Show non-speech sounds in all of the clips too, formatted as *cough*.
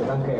danke.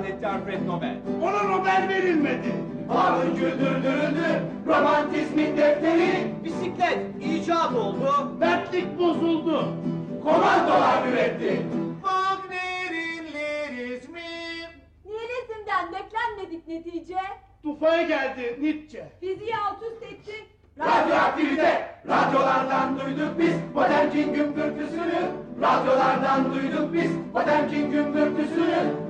ilan etti Alfred Nobel. Ona Nobel verilmedi. Harun güldürdürüldü, romantizmin defteri. Bisiklet icat oldu. Mertlik bozuldu. Komandolar üretti. Wagner'in lirizmi. Lirizmden beklenmedik netice. Tufaya geldi Nietzsche. Fiziği alt üst etti. Radyoaktivite, radyolardan duyduk biz Potemkin gümbürtüsünü. Radyolardan duyduk biz Potemkin gümbürtüsünü.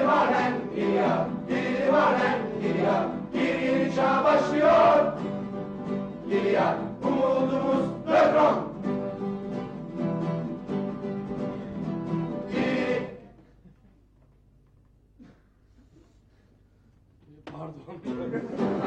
Divanen giriyor, divanen giriyor, geri çağ başlıyor. Giriyor, umudumuz Lebron. Pardon. *laughs*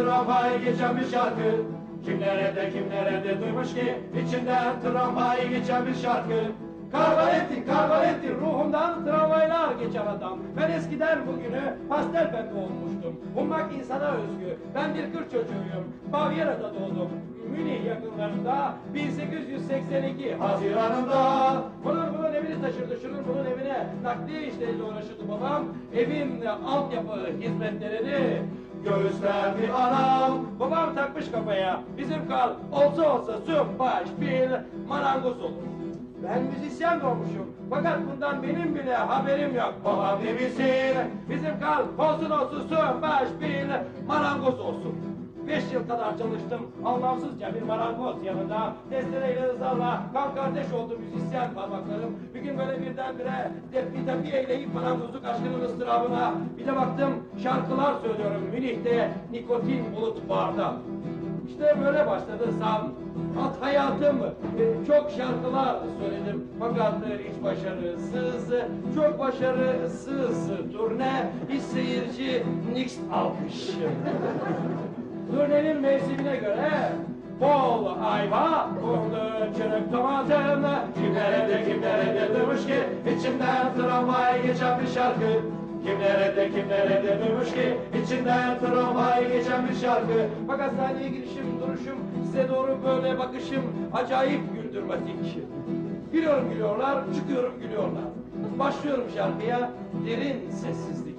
içinden tramvay geçen bir şarkı. Kimlere de kimlere de duymuş ki içinden tramvay geçen bir şarkı. Karvalettin, Karvalettin ruhumdan tramvaylar geçen adam. Ben eskiden bugünü pastel pembe olmuştum. Ummak insana özgü. Ben bir Kürt çocuğuyum. Bavyera'da doğdum. Münih yakınlarında 1882 Haziran'ında. Bunun bunun evini taşırdı, şunun bunun evine nakliye işleriyle uğraşırdı babam. Evin altyapı hizmetlerini göğüslerdi anam. Babam takmış kafaya. Bizim kal olsa olsa süm baş bil marangoz olur. Ben müzisyen doğmuşum. Fakat bundan benim bile haberim yok. Babam demişsin. Bizim kal olsun olsun süm baş bil marangoz olsun. Beş yıl kadar çalıştım. Anlamsızca bir marangoz yanında. Testereyle ızarla kan kardeş oldu müzisyen parmaklarım. Bir gün böyle birdenbire depi tepi eyleyip marangozluk aşkının ıstırabına. Bir de baktım şarkılar söylüyorum Münih'te nikotin bulut barda. İşte böyle başladı sam. Alt hayatım e, çok şarkılar söyledim fakat hiç başarısız, çok başarısız turne, hiç seyirci, nix alkış. *laughs* Turnenin mevsimine göre bol ayva, kurdu çürük domatım. Kimlere de kimlere de duymuş ki içimden tramvay geçen bir şarkı. Kimlere de kimlere de duymuş ki içinden tramvay geçen bir şarkı. Fakat sahneye girişim, duruşum, size doğru böyle bakışım acayip güldürmetik. Gülüyorum gülüyorlar, çıkıyorum gülüyorlar. Başlıyorum şarkıya, derin sessizlik.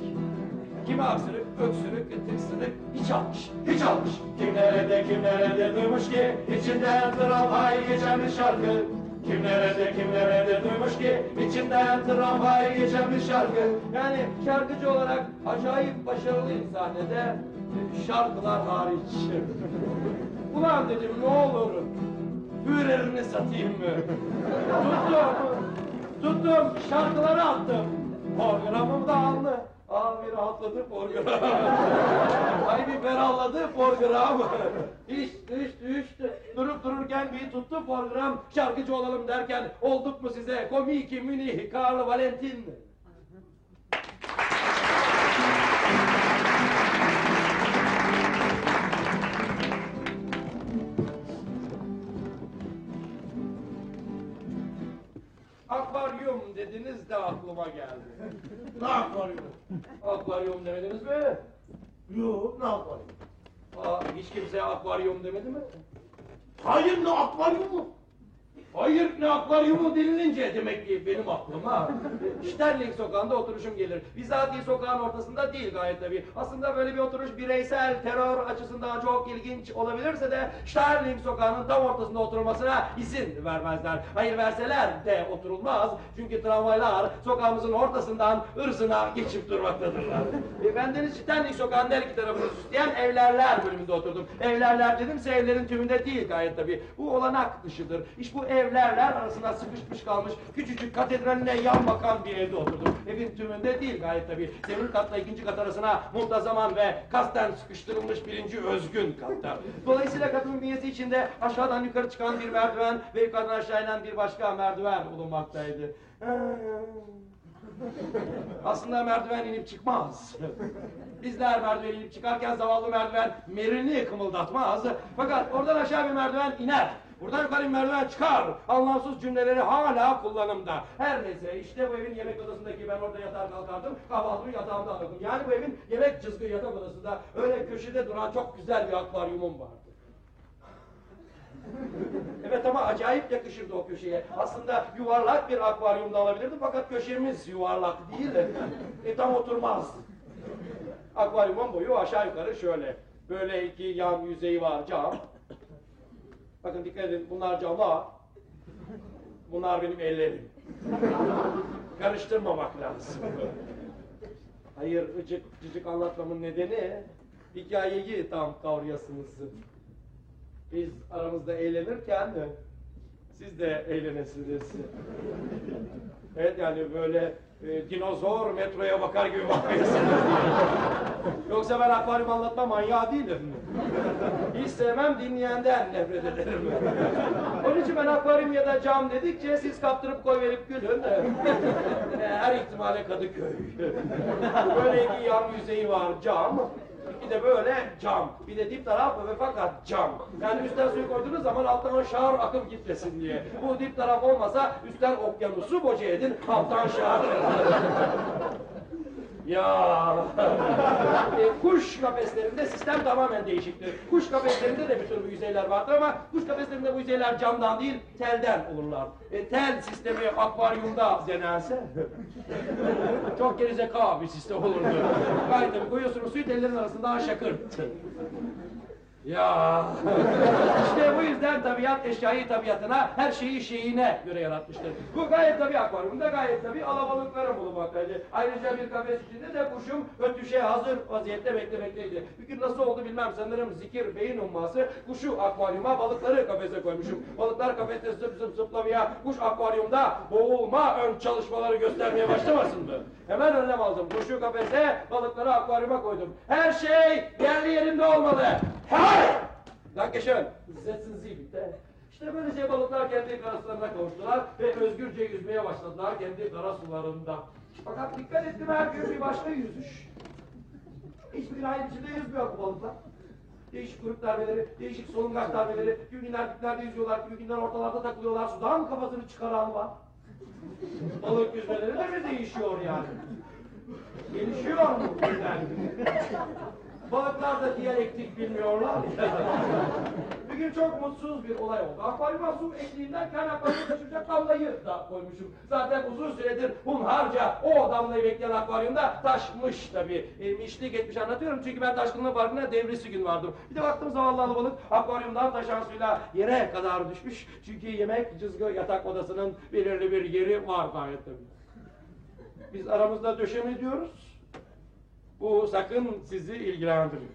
Kimi aksırık, öksürük, tıksırık, hiç almış, hiç almış. Kimlere de kimlere de duymuş ki içinden tramvay geçen bir şarkı. Kimlere de kimlere de duymuş ki içinden tramvay geçen bir şarkı. Yani şarkıcı olarak acayip başarılıyım sahnede, şarkılar hariç. *laughs* Ulan dedim ne olur, Führerini satayım mı? Tuttum, tuttum, şarkıları attım. Programım da aldı. Aa bir rahatladı program. Ay bir ferahladı program. İş düş düştü. Durup dururken bir tuttu program. Şarkıcı olalım derken olduk mu size komiki Münih Karl Valentin. Dediniz de aklıma geldi. *laughs* Ne akvaryum? Akvaryum demediniz mi? Yok ne akvaryum? Aa, hiç kimseye akvaryum demedi mi? Hayır ne akvaryum mu? Hayır ne akvaryumu denilince demek ki benim aklıma Sterling sokağında oturuşum gelir. Bizatihi sokağın ortasında değil gayet tabii. Aslında böyle bir oturuş bireysel terör açısından çok ilginç olabilirse de Sterling sokağının tam ortasında oturulmasına izin vermezler. Hayır verseler de oturulmaz. Çünkü tramvaylar sokağımızın ortasından ırzına geçip durmaktadırlar. E, ben Deniz Sterling sokağının her iki tarafını süsleyen evlerler bölümünde oturdum. Evlerler dedimse evlerin tümünde değil gayet tabii. Bu olanak dışıdır. İş bu evlerler arasında sıkışmış kalmış küçücük katedraline yan bakan bir evde oturdum. Evin tümünde değil gayet tabii. Zemir katla ikinci kat arasına muntazaman ve kasten sıkıştırılmış birinci özgün katta. Dolayısıyla katın bünyesi içinde aşağıdan yukarı çıkan bir merdiven ve yukarıdan aşağı inen bir başka merdiven bulunmaktaydı. *laughs* Aslında merdiven inip çıkmaz. Bizler merdiven inip çıkarken zavallı merdiven merini kımıldatmaz. Fakat oradan aşağı bir merdiven iner. Buradan yukarı merdiven çıkar. Anlamsız cümleleri hala kullanımda. Her neyse işte bu evin yemek odasındaki ben orada yatar kalkardım. Kahvaltımı yatağımda alırdım. Yani bu evin yemek cızgı yatak odasında öyle köşede duran çok güzel bir akvaryumum vardı. *laughs* Evet ama acayip yakışırdı o köşeye. Aslında yuvarlak bir akvaryumda alabilirdim fakat köşemiz yuvarlak değil. E tam oturmaz. Akvaryumun boyu aşağı yukarı şöyle. Böyle iki yan yüzeyi var cam. Bakın dikkat edin bunlar camlar. Bunlar benim ellerim. Karıştırmamak lazım. Hayır ıcık cıcık anlatmamın nedeni hikayeyi tam kavrayasınız. Biz aramızda eğlenirken siz de eğlenesiniz. Evet yani böyle e, dinozor metroya bakar gibi bakmayasınız. *laughs* Yoksa ben akvaryum anlatma manyağı değilim. Hiç sevmem dinleyenden nefret ederim. Onun için ben akvaryum ya da cam dedikçe siz kaptırıp koy verip gülün. Her ihtimale Kadıköy. Böyle iki yan yüzeyi var cam. İki de böyle cam. Bir de dip taraf ve fakat cam. Yani üstten suyu koyduğunuz zaman alttan şahar akıp gitmesin diye. Bu dip taraf olmasa üstten okyanusu boca edin, alttan şahar. Ya E, kuş kafeslerinde sistem tamamen değişiktir. Kuş kafeslerinde de bir tür bu yüzeyler vardır ama kuş kafeslerinde bu yüzeyler camdan değil telden olurlar. E, tel sistemi akvaryumda denense *laughs* çok gerizekalı bir sistem olurdu. Tabii koyuyorsunuz suyu tellerin arasında şakır. Ya işte bu yüzden tabiat eşyayı tabiatına, her şeyi şeyine göre yaratmıştır. Bu gayet tabi akvaryumda gayet tabi alabalıkların bulunmaktaydı. Ayrıca bir kafes içinde de kuşum ötüşe hazır vaziyette beklemekteydi. Bir gün nasıl oldu bilmem sanırım zikir beyin umması kuşu akvaryuma balıkları kafese koymuşum. Balıklar kafeste zıp zıp zıplamaya, kuş akvaryumda boğulma ön çalışmaları göstermeye başlamasın mı? Hemen önlem aldım. Kuşu kafese, balıkları akvaryuma koydum. Her şey yerli yerinde olmalı. Hay! Dankeschön. Setzen Sie bitte. İşte böylece balıklar kendi karaslarına kavuştular ve özgürce yüzmeye başladılar kendi kara sularında. Fakat dikkat ettim her gün bir başka yüzüş. Hiçbir aynı içinde yüzmüyor bu balıklar. Değişik grup darbeleri, değişik solungaç darbeleri, günler diplerde yüzüyorlar, günler ortalarda takılıyorlar, sudan kafasını çıkaran var. Balık yüzmeleri de mi değişiyor yani? Gelişiyor mu? Balıklar da diyalektik bilmiyorlar ya. *laughs* bir gün çok mutsuz bir olay oldu. Akvaryuma su ekliğinden kaynaklanıp taşıyacak damlayı da koymuşum. Zaten uzun süredir hunharca o damlayı bekleyen akvaryumda taşmış tabii. E, mişlik etmiş anlatıyorum çünkü ben taşkınlığı parkına devrisi gün vardım. Bir de baktım zavallı alıbalık akvaryumdan taşan suyla yere kadar düşmüş. Çünkü yemek cızgı yatak odasının belirli bir yeri var gayet tabii. Biz aramızda döşeme diyoruz. Bu sakın sizi ilgilendiriyor.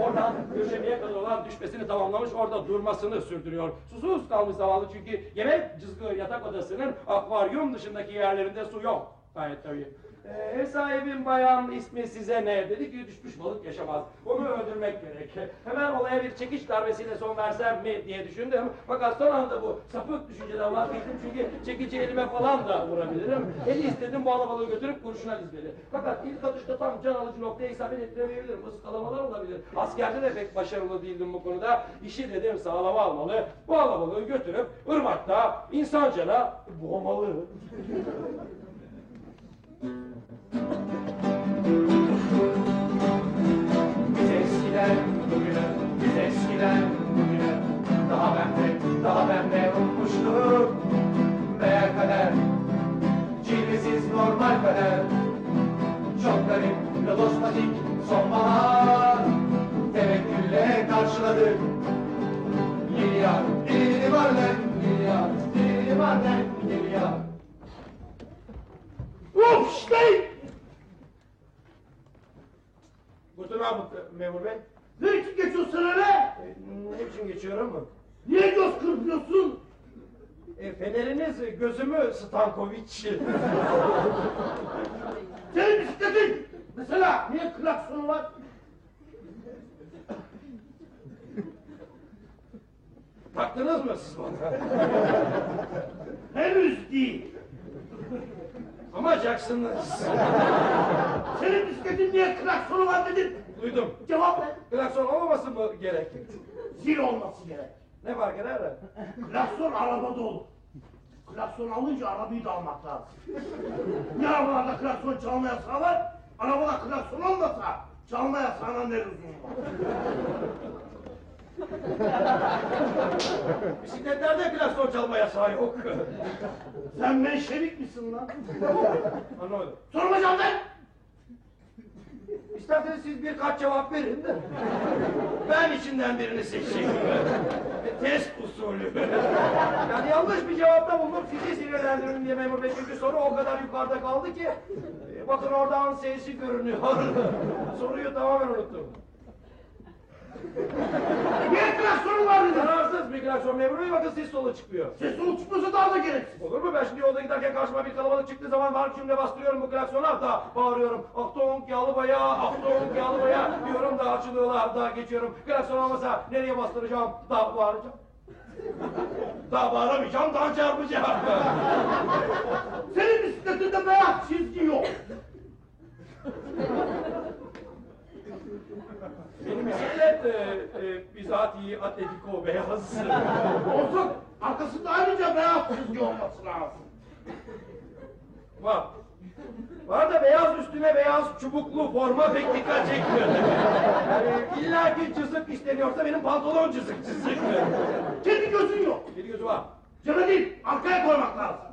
Oradan döşemeye kadar olan düşmesini tamamlamış, orada durmasını sürdürüyor. Susuz kalmış zavallı çünkü yemek cızgı yatak odasının akvaryum dışındaki yerlerinde su yok. Gayet tabii. Ee, ev sahibim bayan ismi size ne? Dedi ki düşmüş balık yaşamaz. Onu öldürmek gerek. Hemen olaya bir çekiç darbesiyle son versem mi diye düşündüm. Fakat son anda bu sapık düşünceden vazgeçtim çünkü çekici elime falan da vurabilirim. Eli istedim bu alabalığı götürüp kurşuna dizmeli. Fakat ilk atışta tam can alıcı noktaya isabet ettiremeyebilirim. Iskalamalar olabilir. Askerde de pek başarılı değildim bu konuda. İşi dedim sağlama almalı. Bu alabalığı götürüp ırmakta insancana boğmalı. *laughs* Biz eskiden bugüne, biz eskiden bugüne. Daha bende, daha bende unutmuştum Meğer kader, cilvesiz normal kader. Çok garip ve dostmatik sonbahar. Tevekkülle karşıladık. Milyar, dili var lan milyar Dili var lan Uf Guten Abend memur bey. Ne için geçiyorsun sen öyle? E, Ne biçim geçiyorum mu? Niye göz kırpıyorsun? E, feneriniz gözümü Stankoviç. *laughs* Senin bisikletin! Mesela niye klaksonu var? Taktınız mı siz bana? Henüz değil. Amacaksınız. *laughs* Senin bisikletin niye klaksonu var dedin? Duydum. Cevap ver. Klakson olmaması mı gerek? Zil olması gerek. Ne fark eder? Klakson arabada olur. Klakson alınca arabayı da almak lazım. Ne arabalarda klakson çalma yasağı var? Arabada klakson olmasa çalma yasağına ne lüzum var? *laughs* Bisikletlerde klakson çalma yasağı yok. Sen menşevik misin lan? *laughs* Anlamadım. Sorma cevap ver. İsterseniz siz birkaç cevap verin de. Ben içinden birini seçeyim. Test usulü. Yani yanlış bir cevapta bulunup sizi sinirlendirin diye memur bey. Çünkü soru o kadar yukarıda kaldı ki. e, Bakın oradan sesi görünüyor. *laughs* Soruyu tamamen unuttum. Niye klaksonu var dedin? Zararsız migrasyon memuru bakın ses solu çıkıyor. Ses sonu çıkmasa daha da gereksiz. Olur mu? Ben şimdi yolda giderken karşıma bir kalabalık çıktığı zaman var cümle bastırıyorum bu klaksonu hatta bağırıyorum. Aktonk yalıbaya, aktonk yalıbaya diyorum da açılıyorlar da geçiyorum. Klakson olmasa nereye bastıracağım? Da bağıracağım. Daha bağıramayacağım, daha çarpacağım. *laughs* Senin bisikletinde beyaz çizgi yok. Benim bisiklet e, e, bizatihi Atletico beyaz. Olsun. Arkasında ayrıca beyaz çizgi olması lazım. Var. Var da beyaz üstüne beyaz çubuklu forma pek dikkat çekmiyor. İlla ki çizik isteniyorsa benim pantolon çizik çizik. Kendi gözün yok. Bir gözü var. Cebe değil, arkaya koymak lazım.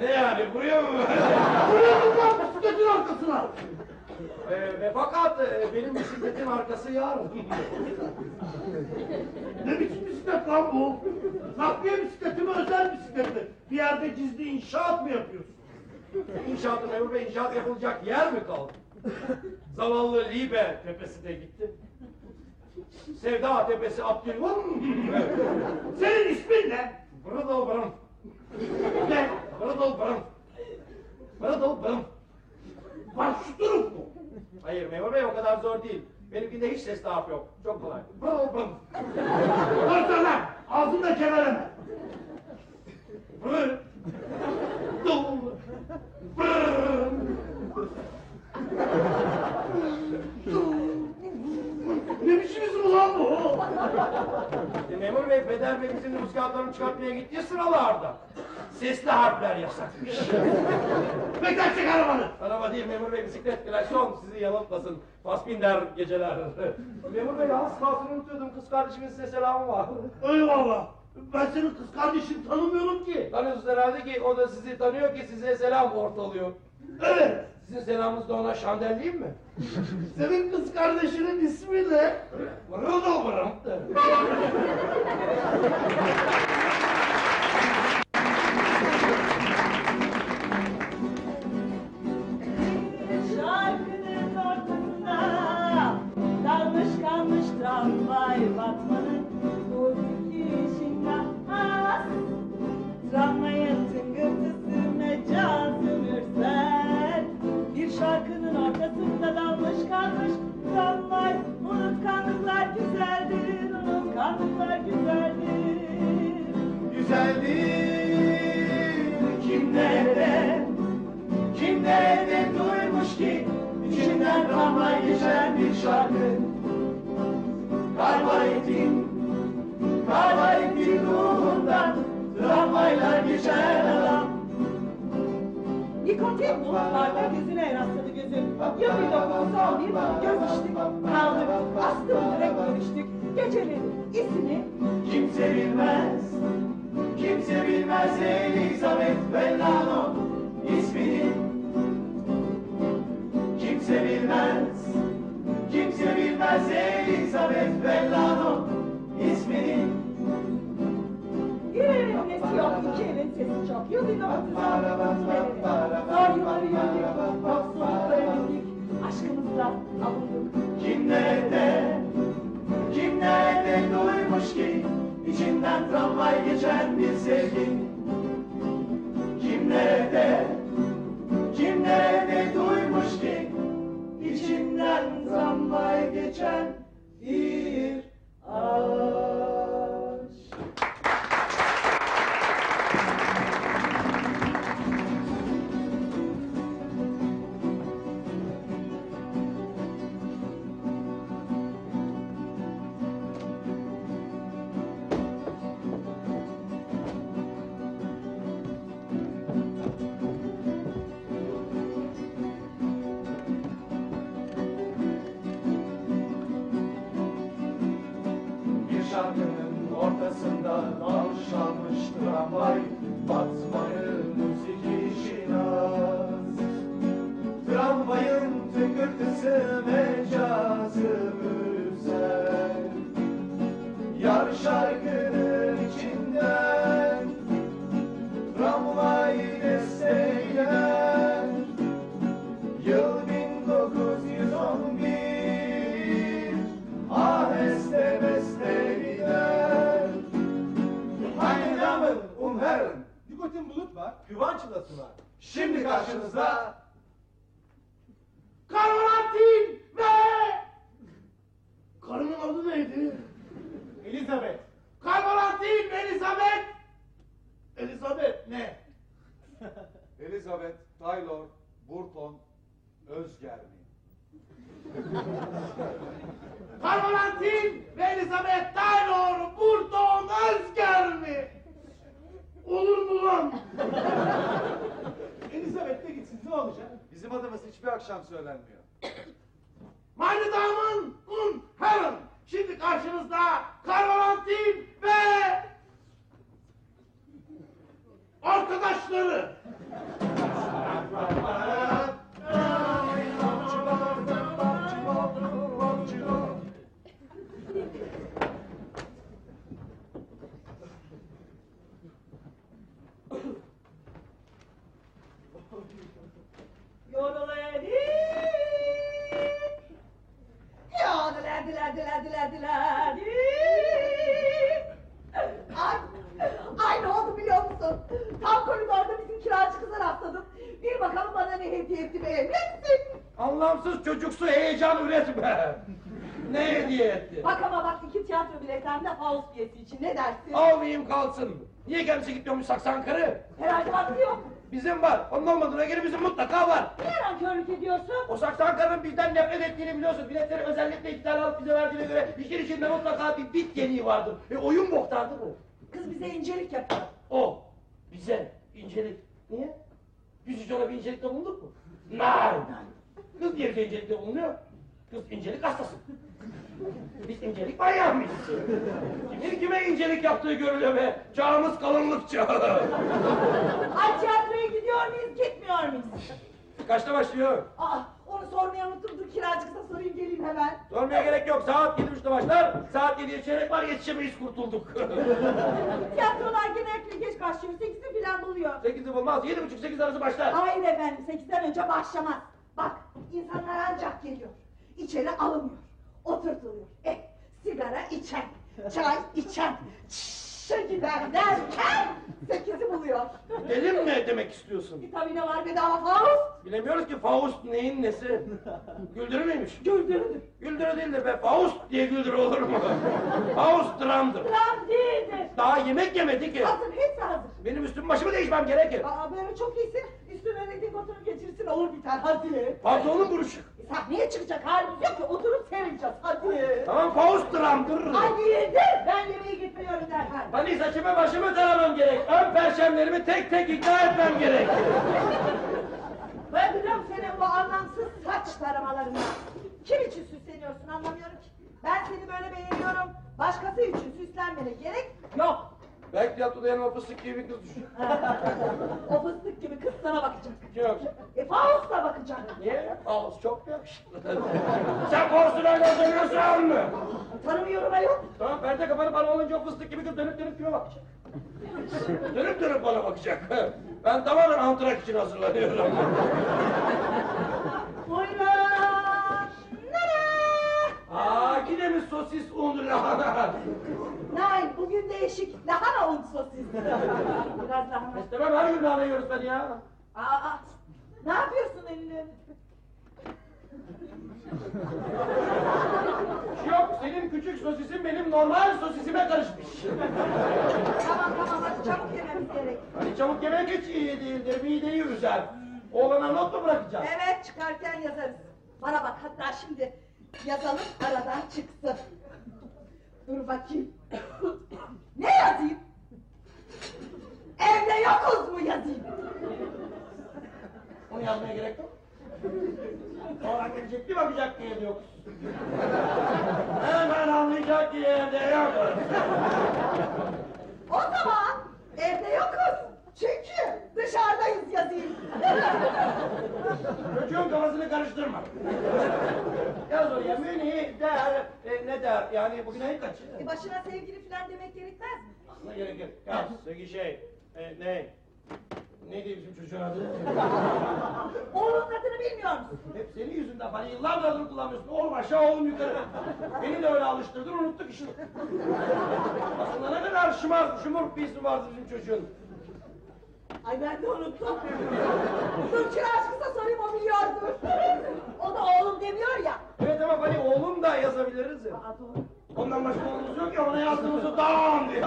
Ne yani buraya mı? Buraya mı lan bisikletin arkasına? e, ve fakat e, benim bisikletin arkası yarın. Ne biçim bisiklet lan bu? Nakliye bisikleti mi, özel bisiklet mi? Bir yerde gizli inşaat mı yapıyorsun? İnşaatı memur bey inşaat yapılacak yer mi kaldı? Zavallı Libe tepesi de gitti. Sevda tepesi Abdülvum. Senin ismin ne? Bırıdıl bırım. Ne? Bırıdıl bırım. Bırıdıl bırım. Başşuturuk mu? Hayır memur bey o kadar zor değil. Benimkinde hiç ses harf yok. Çok kolay. Bırıdıl bırım. Dur lan! Ağzında kemereme. Bırı. Dıl. Bırı. Ne biçim isim ulan bu? E, memur bey peder bey bizim nüfus kağıtlarını çıkartmaya gittiği sıralarda. Sesli harfler yasakmış. Bekler çek arabanı. Araba değil memur bey bisiklet klasyon sizi yanıltmasın. Fassbinder geceler. memur bey az kalsın unutuyordum kız kardeşimin size selamı var. Eyvallah. Ben senin kız kardeşini tanımıyorum ki. Tanıyorsunuz herhalde ki o da sizi tanıyor ki size selam ortalıyor. Evet. Sizin selamınız da ona şandelleyeyim mi? Senin kız kardeşinin ismi ne? Vırıldı vırım. *laughs* geçen bir şarkı Karvalitin Karvalitin ruhundan tramvaylar geçer adam Nikotin bulutlarda gözüne rastladı gözüm. Ya bir dokunsal bir göz içtik. Kaldık, astım direkt görüştük. Gecenin ismi Kimse bilmez Kimse bilmez Elizabeth Bellano ismini Kimse bilmez Kimse bilmez Elizabeth Bellano ismini. Bir elin nesi yok, iki elin sesi çok. Yıl 1936 Zor yılları yürüdük, yoksullukları bildik. Aşkımızla avunduk. Kim nerede? Kim nerede duymuş ki içinden tramvay geçen bir sevgi? Kim nerede? Kim nerede duymuş içinden tramvay geçen bir aşk saksan karı? Herhalde hakkı yok. Bizim var. Onun olmadığına göre bizim mutlaka var. Niye nankörlük ediyorsun? O saksan karının bizden nefret ettiğini biliyorsun. Biletleri özellikle tane alıp bize verdiğine göre işin içinde mutlaka bir bit yeniği vardır. E oyun boktandı mı? Kız bize incelik yapıyor. O. Bize. incelik. Niye? Biz hiç ona bir incelikte bulunduk mu? Nein. Kız diye bir incelikte bulunuyor. Kız incelik hastası. Biz incelik manyağı mıyız? Kimin kime incelik yaptığı görülüyor be. Çağımız kalınlık çağı. Ay tiyatroya gidiyor muyuz gitmiyor muyuz? Kaçta başlıyor? Aa onu sormayı unuttum dur kiracı kıza sorayım geleyim hemen. Sormaya gerek yok. Saat yedi buçukta başlar. Saat yediye çeyrek var yetişemeyiz kurtulduk. *laughs* Tiyatrolar genellikle geç başlıyor. Sekizi falan buluyor. Sekizi bulmaz. Yedi buçuk sekiz arası başlar. Hayır efendim sekizden önce başlamaz. Bak insanlar ancak geliyor. İçeri alınmıyor. Oturtuluyor. Eh sigara içen, çay içen, gider derken sekizi buluyor. Dedim ne demek istiyorsun? Vitamine var bedava Faust. Bilemiyoruz ki Faust neyin nesi? Güldürü müymüş? Güldürüdür. Güldürü değildir be. Faust diye güldürü olur mu? Faust dramdır. Dram değildir. Daha yemek yemedi ki. Hazır hepsi hazır. Benim üstüm başımı değişmem gerekir. Aa böyle çok iyisin. Üstüne de dikotunu geçirsin olur biter hadi. Pantolonum buruşuk. Sahneye çıkacak halimiz yok ki oturup seyredeceğiz hadi. Tamam Faust dramdır. Ay değildir. Ben yemeğe gitmiyorum derhal. Hani saçımı başımı taramam gerek. Ön perşemlerimi tek tek ikna etmem gerek. Biliyorum senin bu anlamsız saç taramalarından. Kim için süsleniyorsun anlamıyorum ki. Ben seni böyle beğeniyorum. Başkası için süslenmene gerek yok. Belki tiyatroda yanıma fıstık gibi bir kız düşüyor. *laughs* o fıstık gibi kız sana bakacak. Yok. E Faust da bakacak. Niye? Faust çok yakışıklı. *laughs* Sen Faust'un öyle özeniyorsun mu? Tanımıyorum ayol. Tamam perde kapanıp bana olunca o fıstık gibi kız dönüp dönüp kime bakacak? *laughs* dönüp dönüp bana bakacak. Ben tamamen antrak için hazırlanıyorum. Buyurun. Aa yine mi sosis un lahana? *laughs* Nein, bugün değişik. Lahana un sosis. Biraz lahana. İstemem her gün lahana yiyoruz ben ya. Aa, ne yapıyorsun elini? Yok senin küçük sosisin benim normal sosisime karışmış. Tamam tamam hadi çabuk yememiz gerek. Hani çabuk yemek hiç iyi değildir mideyi üzer. Oğlana not mu bırakacağız? Evet çıkarken yazarız. Bana bak hatta şimdi yazalım aradan çıksın. Dur bakayım. *coughs* ne yazayım? Evde yokuz mu yazayım? Onu yazmaya gerek yok. Sonra gelecek bir bakacak ki evde yok. Hemen anlayacak ki evde yok. O zaman evde yokuz. Çünkü dışarıdayız yazayım. *laughs* Çocuğun kafasını karıştırma. Yaz oraya müni der, e, ne der? Yani bugün ayın kaçı? E başına sevgili falan demek gerekmez mi? Aslında gerekir. Yaz, peki şey, e, ne? Neydi bizim çocuğun adı? *laughs* Oğlunun adını bilmiyor musun? Hep senin yüzünden bana yıllardır adını kullanmıyorsun. Oğlum aşağı oğlum yukarı. Beni de öyle alıştırdın unuttuk işini. Aslında ne kadar şımar, şımurk bir ismi vardı bizim çocuğun. Ay ben de unuttum. Dur kiraz kısa sorayım o biliyordur. O da oğlum demiyor ya. Evet ama hani oğlum da yazabiliriz ya. Aa doğru. Ondan başka oğlumuz yok ya ona yazdığımızı dağım diye.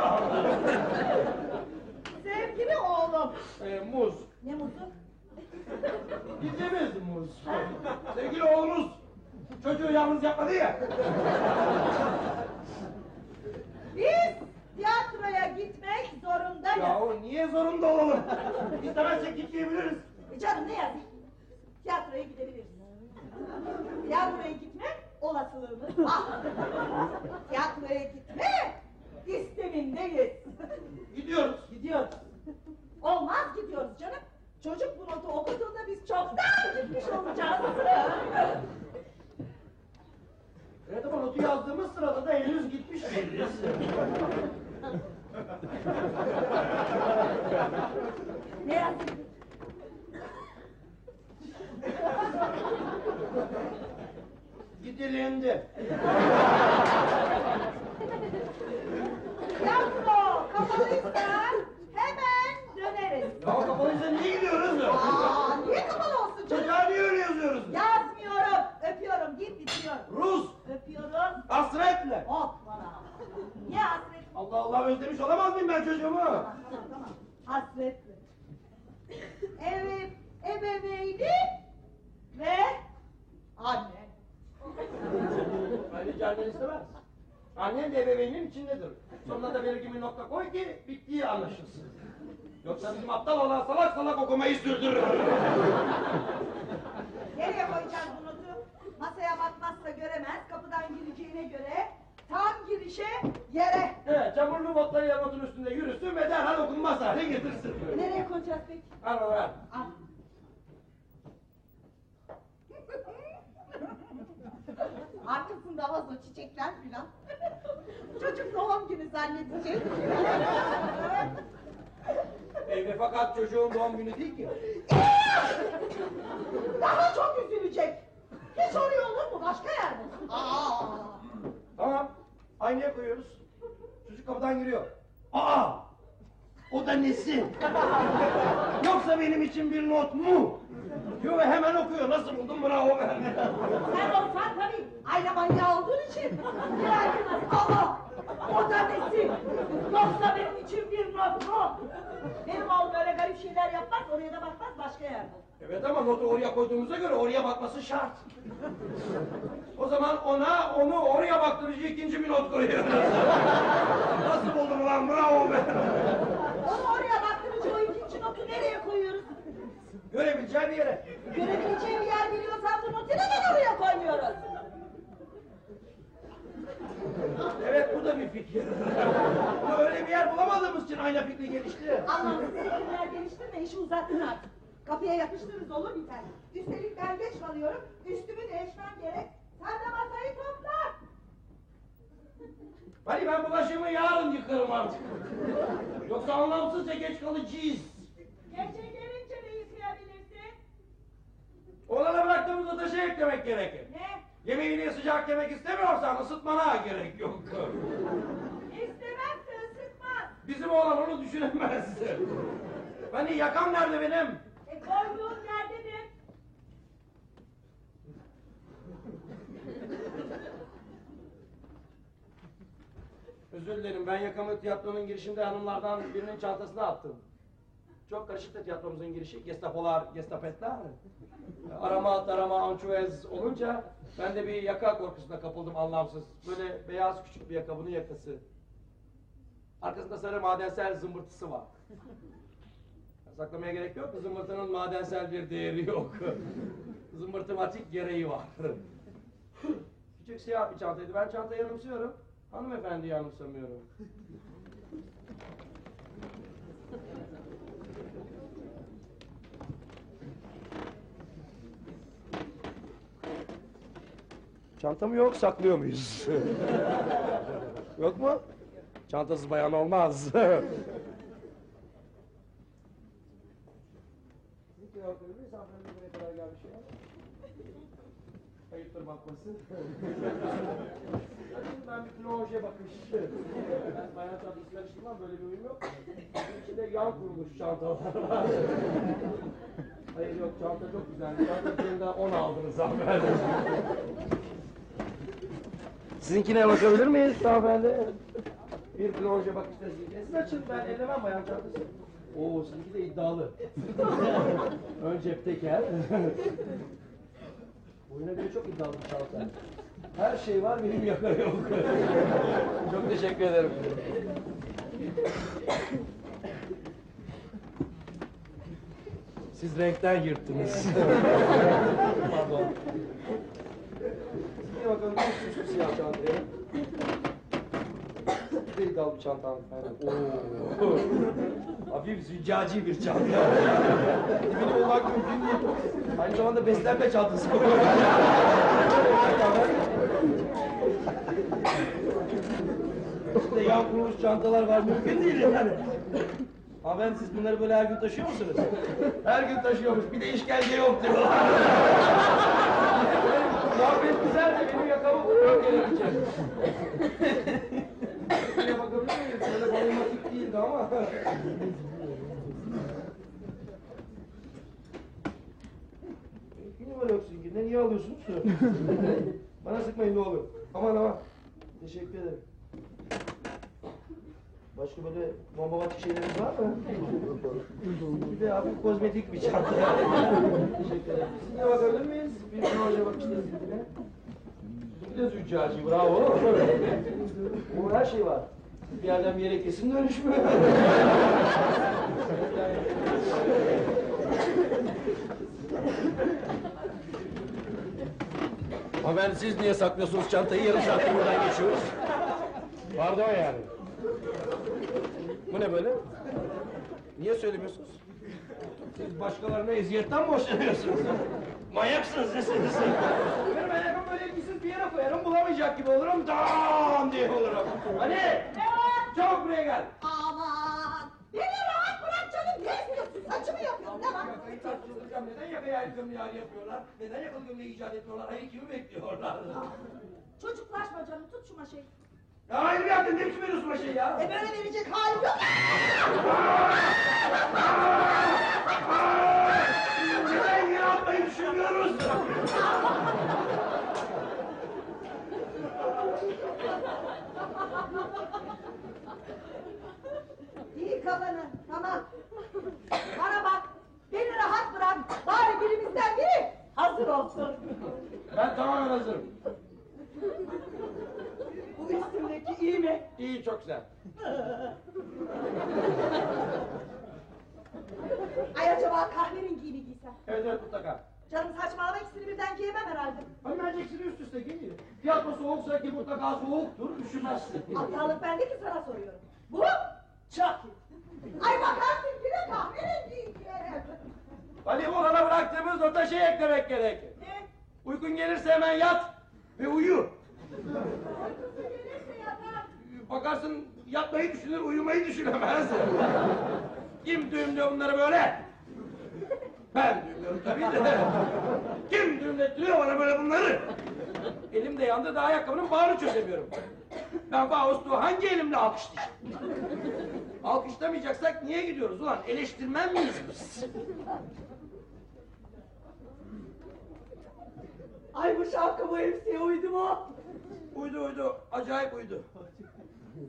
Sevgili oğlum. e, muz. Ne muzu? Gidemezdim Sevgili oğlumuz çocuğu yalnız yapmadı ya. Biz tiyatroya gitmek zorundayız. Yahu niye zorunda olalım? İstemezsek gitmeyebiliriz. E Canım ne yazık. Tiyatroya gidebiliriz. Tiyatroya gitme olasılığımız var. Tiyatroya gitme istemindeyiz. Gidiyoruz. Gidiyoruz. Olmaz gidiyoruz canım. Çocuk bu notu okuduğunda biz çoktan gitmiş olacağız. Evet ama notu yazdığımız sırada da henüz gitmiş değiliz. *laughs* ne yazık. Gidilindi. Tiyatro kapalıysa hemen döneriz. Ya kapalıysa niye gidiyoruz? Aa, niye kapalı olsun canım? Çocuğa niye öyle yazıyoruz? Yazmıyorum. Öpüyorum. Git bitiriyorum. Rus, Öpüyorum. hasretle. Hop bana. Niye hasret? Allah Allah özlemiş olamaz mıyım ben çocuğumu? Tamam tamam. Hasretle. Evet. Ebeveyni ve anne. Ayrıca annen istemez. Annen de ebeveynin içindedir. Sonuna da belirgin bir nokta koy ki bittiği anlaşılsın. Yoksa bizim aptal olan salak salak okumayı sürdürür. Nereye koyacağız bu notu? Masaya bakmazsa göremez. Kapıdan gireceğine göre girişe yere. Evet, çamurlu botları yanotun üstünde yürüsün ve derhal okunmaz hale getirsin. Nereye koyacağız peki? Al al al. Al. Arkasında vazo çiçekler filan. Çocuk doğum günü zannedecek. Evde fakat çocuğun doğum günü değil ki. Daha çok üzülecek. Hiç oraya olur mu? Başka yerde. Aa. Tamam, aynaya koyuyoruz. Çocuk kapıdan giriyor. Aa! O da nesi? Yoksa benim için bir not mu? Diyor ve hemen okuyor. Nasıl buldun bravo ben. Sen olsan tabii aile manyağı olduğun için girerdiniz. Allah! O da nesi? Yoksa benim için bir not mu? Benim oğlum öyle garip şeyler yapmaz, oraya da bakmaz, başka yerde. Evet ama notu oraya koyduğumuza göre oraya bakması şart. O zaman ona onu oraya baktırıcı ikinci bir not koyuyoruz. Nasıl buldun ulan bravo be. Onu oraya baktırınca o ikinci notu nereye koyuyoruz? Görebileceği bir yere. Görebileceği bir yer biliyorsan bu notu neden oraya koymuyoruz? Evet bu da bir fikir. Öyle bir yer bulamadığımız için ayna fikri gelişti. Anlamsız fikirler geliştirme, işi uzattın artık. Kapıya yapıştırırız olur biter. Üstelik ben geç kalıyorum, üstümü değişmem gerek. Sen de masayı topla. *laughs* Hadi ben bulaşığımı yarın yıkarım artık. Yoksa anlamsızca geç kalacağız. Gece gelince de yıkayabilirsin. Oğlana bıraktığımızda da şey eklemek gerekir. Ne? Yemeğini sıcak yemek istemiyorsan ısıtmana gerek yok. İstemezse ısıtmaz. Bizim oğlan onu düşünemez. Hani yakam nerede benim? Koyduğun yerdedir. Özür dilerim ben yakamı tiyatronun girişinde hanımlardan birinin çantasına attım. Çok karışıktı tiyatromuzun girişi. Gestapolar, gestapetler. Arama, tarama, ançuez olunca ben de bir yaka korkusuna kapıldım anlamsız. Böyle beyaz küçük bir yaka, bunun yakası. Arkasında sarı madensel zımbırtısı var. Saklamaya gerek yok. Zımbırtının madensel bir değeri yok. *laughs* Zımbırtımatik gereği var. Küçük siyah bir çantaydı. Ben çantayı yanımsıyorum. Hanımefendiyi yanımsamıyorum. Çanta mı yok, saklıyor muyuz? *laughs* yok mu? Çantasız bayan olmaz. *laughs* Zikir bakabiliriz, hanımefendi buraya kadar gelmiş ya. Bakması. ben bir plonje bakış. ben bayan çantası karıştırmam, böyle bir uyum yok. İçinde yan kurmuş çantalar var. Hayır yok, çanta çok güzel. Çanta üzerinden 10 aldınız hanımefendi. Sizinkine bakabilir miyiz hanımefendi? Bir plonje bakışta siz açın, ben ellemem bayan çantası. Oo sizinki de iddialı. Ön cep teker. Çok iddialı bir çanta. Her şey var benim yaka yok. *laughs* çok teşekkür ederim. Siz renkten yırttınız. *laughs* Pardon. Bir bakalım bir süslü siyah çantaya. Bir de iddialı bir çanta hanımefendi. Oo. Hafif züccaci bir çanta. Dibini bulmak mümkün değil. Aynı zamanda beslenme çantası. İçinde yağ kurumuş çantalar var mümkün değil yani. Ben siz bunları böyle her gün taşıyor musunuz? Her gün taşıyormuş. Bir de işkence yok diyor. Muhabbet güzel de benim yakamı vuruyor gerekecek. Şuraya bakabilir miyiz? Böyle balonmatik değildi ama. Yine böyle yoksun ki. Ne niye alıyorsunuz? *laughs* Bana sıkmayın ne olur. Aman aman. Teşekkür ederim. Başka böyle bombamatik şeyleriniz var mı? bir de hafif kozmetik bir çanta. Teşekkür ederim. Sizinle bakabilir miyiz? Bir de oraya bakışlarız sizinle. Bir de züccaci, bravo. Bu her şey var. Bir yerden bir yere kesin dönüşmüyor. Ama ben siz niye saklıyorsunuz çantayı? Yarım saattir buradan geçiyoruz. Pardon yani. Bu ne böyle? Niye söylemiyorsunuz? Siz başkalarına eziyetten mi hoşlanıyorsunuz? *laughs* Manyaksınız nesiniz? Benim ayakım böyle elbisiz bir yere koyarım bulamayacak gibi olurum. Dam diye olurum. Hani? Çabuk buraya gel. Aman! Beni rahat bırak canım. Ne istiyorsun? Saçımı yapıyorum. Ne var? Yakayı tartıştıracağım. Neden yakayı ayrı gömleği yapıyorlar? Neden yakalı gömleği icat etmiyorlar? Hayır kimi bekliyorlar? Çocuklaşma canım. Tut şu maşayı. Ya hayır yaptın. Ne biçim veriyorsun şeyi ya? E böyle verecek halim yok. Neden yere atmayı düşünmüyoruz? İyi kafanı. Tamam. Bana bak. Beni rahat bırak. Bari birimizden biri hazır olsun. Ben tamamen hazırım. Üstümdeki iyi mi? İyi çok güzel. Ay acaba kahverengiyi mi giysem? Evet evet mutlaka. Canım saçmalama ikisini birden giyemem herhalde. Hani bence ikisini üst üste giyin. Tiyatro soğuksa ki mutlaka soğuktur, üşümezsin. Aptallık bende ki sana soruyorum. Bu çok iyi. Ay bakarsın ki de kahverengiyi giyerim. Hani olana bıraktığımız nota şey eklemek gerekir. Ne? Uykun gelirse hemen yat ve uyu. Bakarsın yatmayı düşünür, uyumayı düşünemez. Kim düğümlüyor bunları böyle? Ben düğümlüyorum tabii de. Kim düğümlettiriyor bana böyle bunları? Elim de yandı da ayakkabının bağını çözemiyorum. Ben Faust'u hangi elimle alkışlayacağım? Alkışlamayacaksak niye gidiyoruz ulan? Eleştirmen miyiz biz? Ay bu şapka bu elbiseye uydu mu? Uydu uydu, acayip uydu.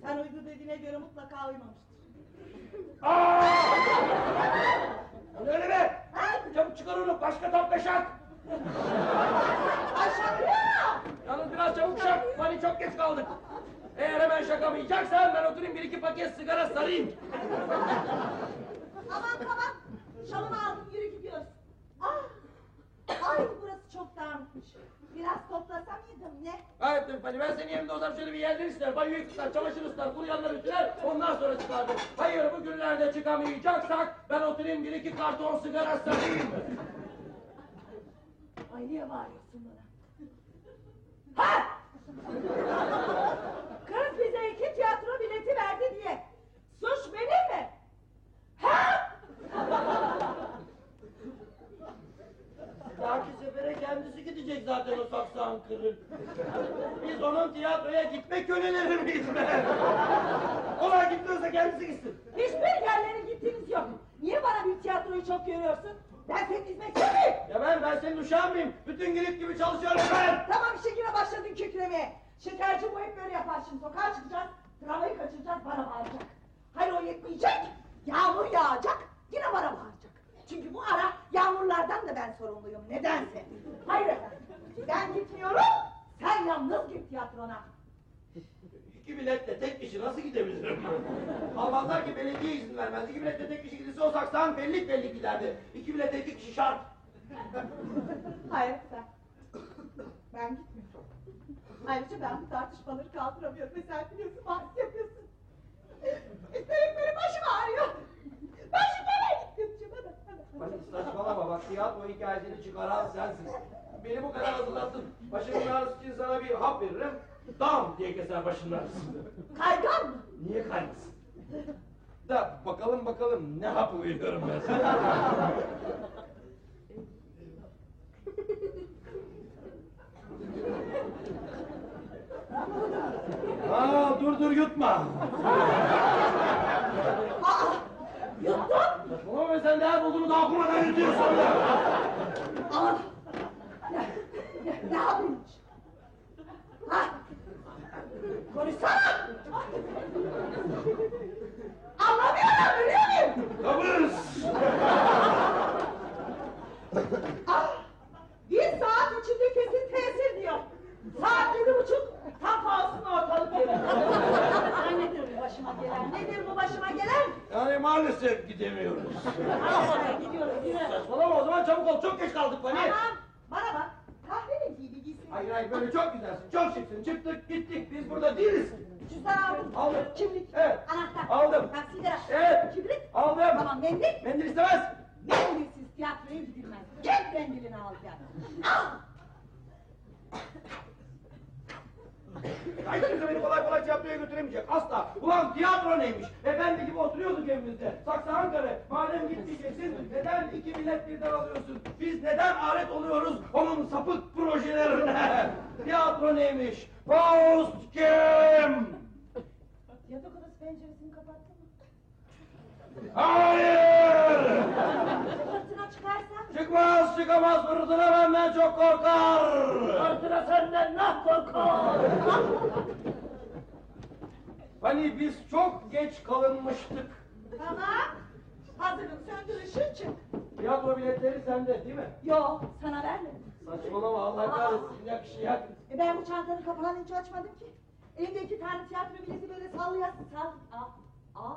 Sen uydu dediğine göre mutlaka uymamıştır. Aa! Öyle be! Çabuk çıkar onu, başka tapla şak! Ay şapka! Yalnız biraz çabuk şak, hani çok geç kaldık. Eğer hemen şakamayacaksan ben oturayım bir iki paket sigara sarayım. Aman tamam. Şalımı aldım yürü gidiyoruz. Ah! Ay burası çok dağınıkmış. Biraz toplasam mıydım ne? Gayet tabii Fani, ben senin yerinde olsam şöyle bir yerler ister, banyo ıslar, çamaşır ıslar, kuru yanları ütüler, ondan sonra çıkardım. Hayır bu günlerde çıkamayacaksak ben oturayım bir iki karton sigara sarayım. Ay niye bağırıyorsun bana? Ha! *laughs* Kız bize iki tiyatro bileti verdi diye. Suç benim mi? Ha! Dahaki sefere kendisi gidecek zaten o saksağın kırır. Biz onun tiyatroya gitme köleleri miyiz be? Ona gitmiyorsa kendisi gitsin. Hiçbir yerlere gittiniz yok. Niye bana bir tiyatroyu çok görüyorsun? Ben senin hizmetçin miyim? Ya ben, ben senin uşağın mıyım? Bütün gülüp gibi çalışıyorum ben. Tamam işte yine başladın kükremeye. Şekerci bu hep böyle yapar şimdi. Sokağa çıkacağız, tramvayı kaçıracağız, bana bağıracak. Hayır o yetmeyecek. Yağmur yağacak, yine bana bağıracak. Çünkü bu ara yağmurlardan da ben sorumluyum nedense. Hayır efendim, ben gitmiyorum, sen yalnız git tiyatrona. İki biletle tek kişi nasıl gidebilirim? Almazlar ki belediye izin vermez. İki biletle tek kişi gidilse o saksan belli belli giderdi. İki biletle iki kişi şart. Hayır sen. Ben gitmiyorum. Ayrıca ben bu tartışmaları kaldıramıyorum ve sen biliyorsun bahis yapıyorsun. Üstelik benim başım ağrıyor. Ben şimdi hemen gittim bana. Hani saçmalama bak tiyatro hikayesini çıkaran sensin. Beni bu kadar hazırlattın. Başımın ağrısı için sana bir hap veririm. Dam diye keser başının ağrısını. Kaygan mı? Niye kaynasın? Da bakalım bakalım ne hapı veriyorum ben sana. Aa dur dur yutma. Aa! Yuttum. Be sen her bulduğunu daha okumadan yutuyorsun. Aa! Ne, ne, yapıyormuş? Ha? Konuşsana! Anlamıyorum, biliyor muyum? Kabız. Ah! Bir saat içinde kesin tesir diyor. Saat yedi buçuk, tam olsun ortalık. Ay nedir bu başıma gelen, nedir bu başıma gelen? Yani maalesef gidemiyoruz. Gidiyoruz, yürü. Saçmalama o zaman çabuk ol çok geç kaldık Fani. Tamam, bana bak, kahverengi bir giysin. Hayır hayır böyle çok güzelsin, çok şıksın. Çıktık gittik, biz burada değiliz. Cüzdan aldım. Aldım. Kimlik. Evet. Anahtar. Aldım. Taksi lira. Evet. Kibrit. Aldım. Tamam mendil. Mendil istemez. Mendilsiz tiyatroya gidilmez. Gel mendilini al gel. Al. Kimse beni kolay kolay tiyatroya götüremeyecek. Asla. Ulan tiyatro neymiş? Efendi gibi oturuyorduk evimizde. Saksı Ankara. Madem gitmeyeceksin neden iki millet birden alıyorsun? Biz neden alet oluyoruz onun sapık projelerine? *laughs* tiyatro neymiş? Faust kim? Penceresini kapattın mı? Hayır! Fırtına çıkarsa? Çıkmaz çıkamaz fırtına benden çok korkar. Fırtına senden ne korkar? Hani biz çok geç kalınmıştık. tamam. Hazırım söndür ışığı çık. Tiyatro biletleri sende değil mi? Yo sana vermedim. Saçmalama Allah kahretsin yak yak. E ben bu çantanın kapağını hiç açmadım ki. Elimde iki tane tiyatro bileti böyle sallayasın sal. Aa. Aa.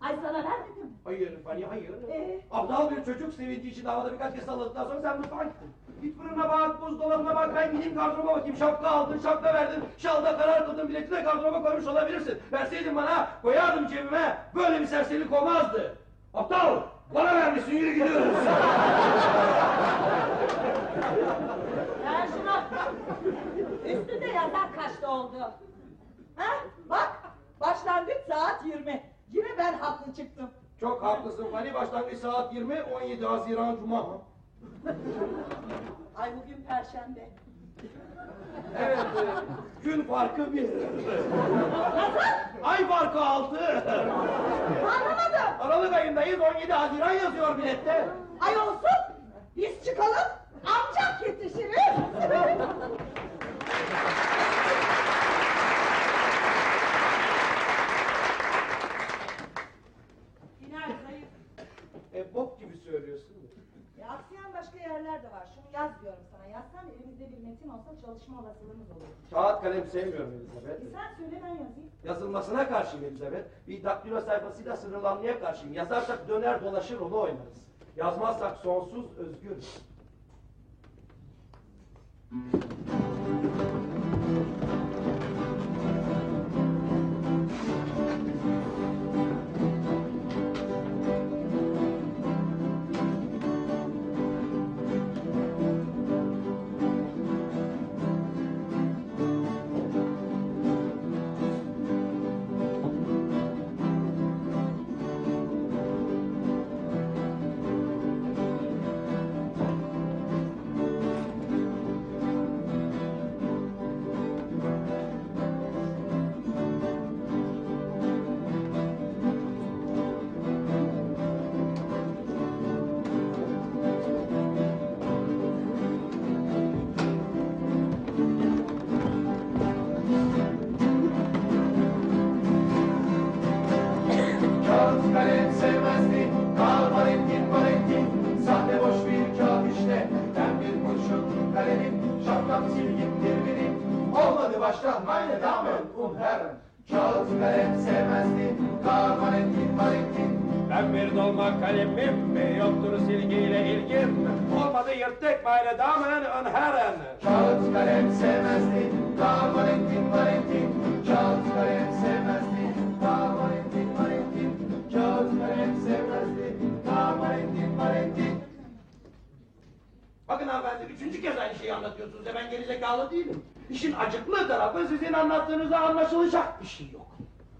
Ay sana vermedim? Hayır Fani hayır. Ee? Aptal bir çocuk sevinci için havada birkaç kez salladıktan sonra sen mutfağa gittin. Git fırına bak, buzdolabına bak, ben gideyim gardıroba bakayım. Şapka aldın, şapka verdin, şalda karar kıldın, bileti de gardıroba koymuş olabilirsin. Verseydin bana, koyardım cebime. Böyle bir serserilik olmazdı. Aptal, bana vermişsin, yürü gidiyoruz. *laughs* Ver şunu. Üstünde yazar kaçta oldu. Ha? Bak başlangıç saat 20. Yine ben haklı çıktım. Çok haklısın Fani, başlangıç saat 20, 17 Haziran Cuma. Ay bugün perşembe. Evet, e, gün farkı bir. Ay farkı altı. Anlamadım. Aralık ayındayız, 17 Haziran yazıyor bilette. Ay olsun. Biz çıkalım. Ancak yetişiriz. *laughs* Günaydın hayır. E, söylüyorsun. E, aksayan başka yerler de var. Şunu yaz diyorum sana. Yazsan elimizde bir metin olsa çalışma olasılığımız olur. Kağıt kalem sevmiyorum Elizabeth. E sen söyle ben yazayım. Yazılmasına karşıyım Elizabeth. Bir daktilo sayfasıyla sınırlanmaya karşıyım. Yazarsak döner dolaşır onu oynarız. Yazmazsak sonsuz özgürüz. Meine Damen und Herren Kağıt kalem sevmezdim Karmanettin Valentin Kağıt kalem sevmezdim Karmanettin Valentin Kağıt kalem sevmezdim Karmanettin Valentin Bakın hanımefendi üçüncü kez aynı şeyi anlatıyorsunuz ya ben gerizekalı değilim. İşin acıklı tarafı sizin anlattığınızda anlaşılacak bir şey yok.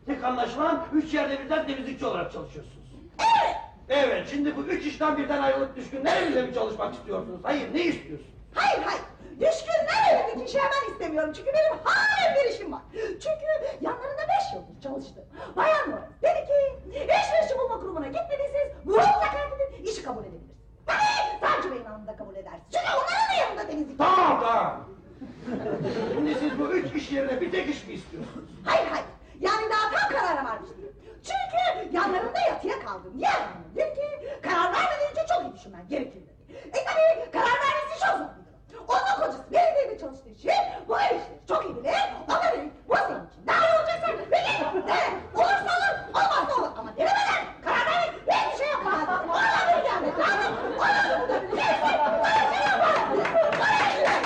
Tek anlaşılan üç yerde birden temizlikçi olarak çalışıyorsunuz. Evet. Evet şimdi bu üç işten birden ayrılıp düşkünler evinde mi çalışmak istiyorsunuz? Hayır ne istiyorsunuz? Hayır hayır. Düşkünler evindeki işi hemen istemiyorum. Çünkü benim halen bir işim var. Çünkü yanlarında beş yıldır çalıştım. Bayan Morris dedi ki iş işi bulma kurumuna gitmediyseniz mutlaka gidin işi kabul edebilirsiniz. Tabii Savcı Bey'in hanımını da kabul edersiniz. Çünkü onların da yanında temizlik. Tamam tamam. Şimdi siz bu üç iş yerine bir tek iş mi istiyorsunuz? Hayır hayır. Yani daha tam karara varmış değilim. Çünkü yanlarında yatıya kaldım. Dedi ki karar vermeden önce çok iyi düşünmen gerekir dedi. E tabii karar vermesi çok zor bir durum. Onun kocası belediyede çalıştığı için bu işleri çok iyi bilir. O da dedi bu senin için daha iyi olacaksın. Ve de olursa olur olmazsa olur. Ama denemeden karar vermek hiçbir şey yok. Ona bir gelmek lazım. Ona bir burada bir şey Ona şey yapar. Ona gider.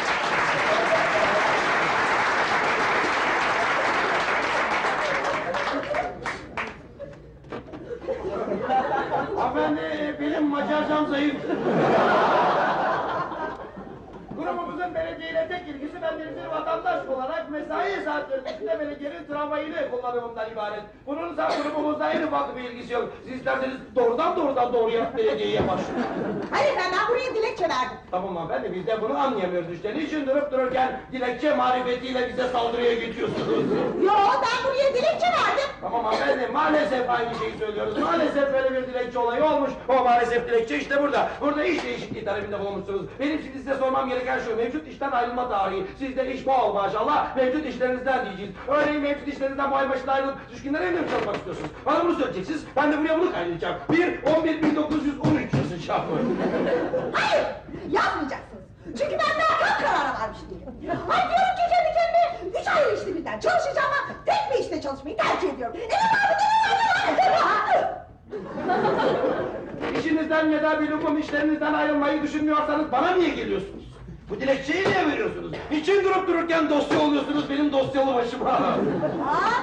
Hanımefendi benim Macarcam zayıf. Grubumuzun belediyeyle tek ilgisi bendeniz bir vatandaş olarak mesai saatlerinin içinde belediyenin tramvayını kullanımından ibaret. Bunun da bir ilgisi yok. Siz isterseniz doğrudan doğrudan doğruya belediyeye başvurun. Hayır ben, ben buraya dilekçe verdim. Tamam hanımefendi biz de bunu anlayamıyoruz işte. Niçin durup dururken dilekçe marifetiyle bize saldırıya geçiyorsunuz? Yo ben buraya dilekçe verdim. Tamam hanımefendi maalesef aynı şeyi söylüyoruz. Maalesef böyle bir dilekçe olayı olmuş. O maalesef dilekçe işte burada. Burada iş değişikliği talebinde bulunmuşsunuz. Benim şimdi size sormam gereken şu. Mevcut işten ayrılma tarihi. Sizde iş bol maşallah. Mevcut işlerinizden diyeceğiz. Örneğin mevcut işlerinizden bu ay başında ayrılıp düşkünler evinde mi çalışmak istiyorsunuz? Bana bunu söyleyeceksiniz. Ben de buraya bunu kaydedeceğim. 1 11 1913 yazacağım. Hayır yazmayacaksınız. Çünkü ben daha tam karara varmış değilim. Ay diyorum ki kendi kendime üç ayrı işte birden çalışacağım ama tek bir işte çalışmayı tercih ediyorum. Evet abi İşinizden ya da bir lükum işlerinizden ayrılmayı düşünmüyorsanız bana niye geliyorsunuz? Bu dilekçeyi niye veriyorsunuz? Niçin durup dururken dosya oluyorsunuz benim dosyalı başıma? Aa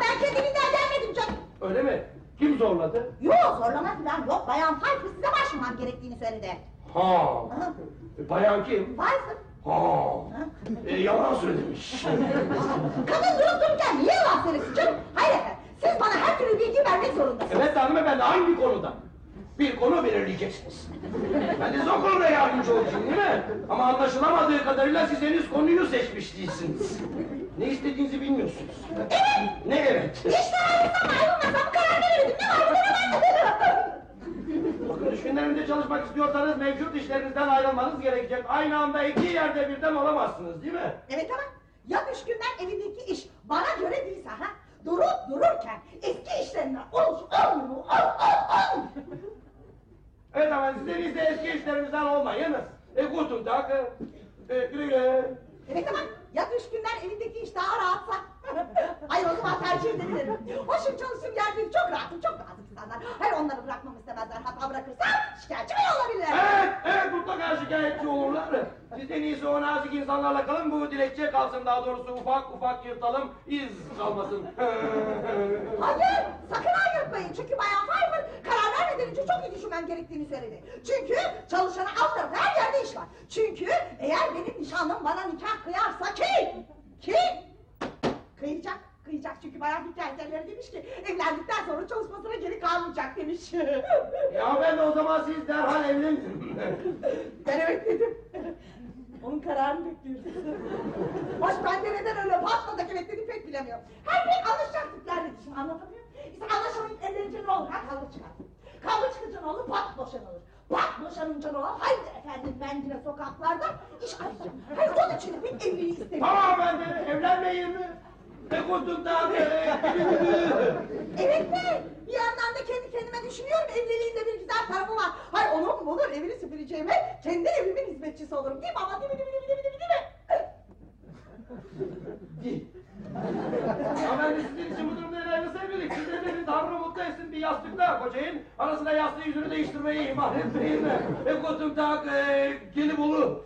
ben kendimden gelmedim canım. Öyle mi? Kim zorladı? Yok zorlama falan yok. Bayan Pfeiffer size başvurmam gerektiğini söyledi. Ha. Bayan kim? Pfeiffer. Ha. E, yalan söylemiş. *laughs* Kadın durup dururken niye yalan söylesin canım? Hayır efendim. Siz bana her türlü bilgi vermek zorundasınız. evet hanımefendi hangi konuda? Bir konu belirleyeceksiniz. Ben de o konuda yardımcı olacağım değil mi? Ama anlaşılamadığı kadarıyla siz henüz konuyu seçmiş değilsiniz. Ne istediğinizi bilmiyorsunuz. Evet. Ne evet? İşte ayrılsam ayrılmasam karar veremedim. Ne var bilemedim. Bakın düşkünlerinde çalışmak istiyorsanız mevcut işlerinizden ayrılmanız gerekecek. Aynı anda iki yerde birden olamazsınız değil mi? Evet ama ya düşkünler evindeki iş bana göre değilse ha? Durup dururken eski işlerinden olur, olmuyor mu? Ol, ol, ol. Evet ama siz en iyisi eski işlerinizden olmayınız. E guten Tag. E, güle güle. Evet ama ya düşkünler evindeki iş daha rahatsa? Hayır o zaman tercih edebilirim. Hoşum çalıştığım yerde çok rahatım, çok nazik insanlar. Hayır onları bırakmamı istemezler. Hatta bırakırsam şikayetçi bile olabilirler. Evet, evet mutlaka şikayetçi olurlar. Siz en iyisi o nazik insanlarla kalın, bu dilekçe kalsın daha doğrusu ufak ufak yırtalım, iz kalmasın. *laughs* Hayır, sakın ayırtmayın. Çünkü Bayan Pfeiffer karar vermeden önce çok iyi düşünmem gerektiğini söyledi. Çünkü çalışanı alt tarafı her yerde iş var. Çünkü eğer benim nişanlım bana nikah kıyarsa ki, ki, kıyacak, kıyacak. Çünkü Bayan Hikayeteleri demiş ki evlendikten sonra çalışmasına geri kalmayacak demiş. *laughs* ya ben de o zaman siz derhal evlenin. *laughs* ben evet dedim. Onun kararını bekliyoruz. Hoş ben de neden öyle patladık evet dedi pek bilemiyorum. Her pek anlaşacak tipler dedi şimdi anlatamıyorum. İşte anlaşamayıp evlenince ne olur? Ha kavga çıkarsın. Kavga çıkınca ne olur? Pat boşanılır. Pat boşanınca ne olur? Haydi efendim ben yine sokaklarda iş arayacağım. Hayır onun için de pek evliliği istemiyorum. tamam efendim, evlenmeyin mi? Ne koydun daha be? Evet be! Bir yandan da kendi kendime düşünüyorum evliliğin de bir güzel tarafı var. Hay olur mu olur evini süpüreceğime kendi evimin hizmetçisi olurum değil mi ama değil mi değil mi değil mi değil mi? Değil mi? *laughs* ama ben de sizin için bu durumda herhalde sevmedik. Siz de beni tanrı mutlu etsin bir yastıkla kocayın. Arasına yastığı yüzünü değiştirmeyi ihmal etmeyin mi? E kotum tak e, gelibolu.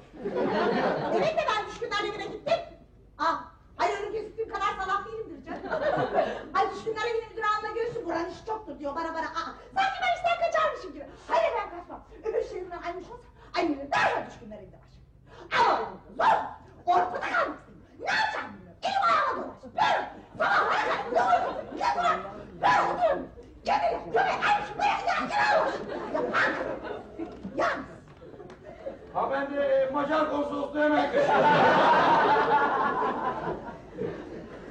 evet de ben düşkünlerle bile gittim. Diyor bana bana. Aa, sanki ben işten kaçarmışım gibi. Hayır ben kaçmam. Öbür şehirden aymış olsa annemin derhal düşkünler evinde başım. Ama zor. Ortada istedim. Ne yapacağım bilmiyorum. Elim ayağıma dolaştı. Böyle. Sabahlara kadar ne uykum. Ne durak. Böyle oturuyorum. Göbeğe, göbeğe, aymış. Böyle yan yana almış. Ya bak. Yalnız. Ha ben de Macar konsolosluğuna yakışıyorum. *laughs*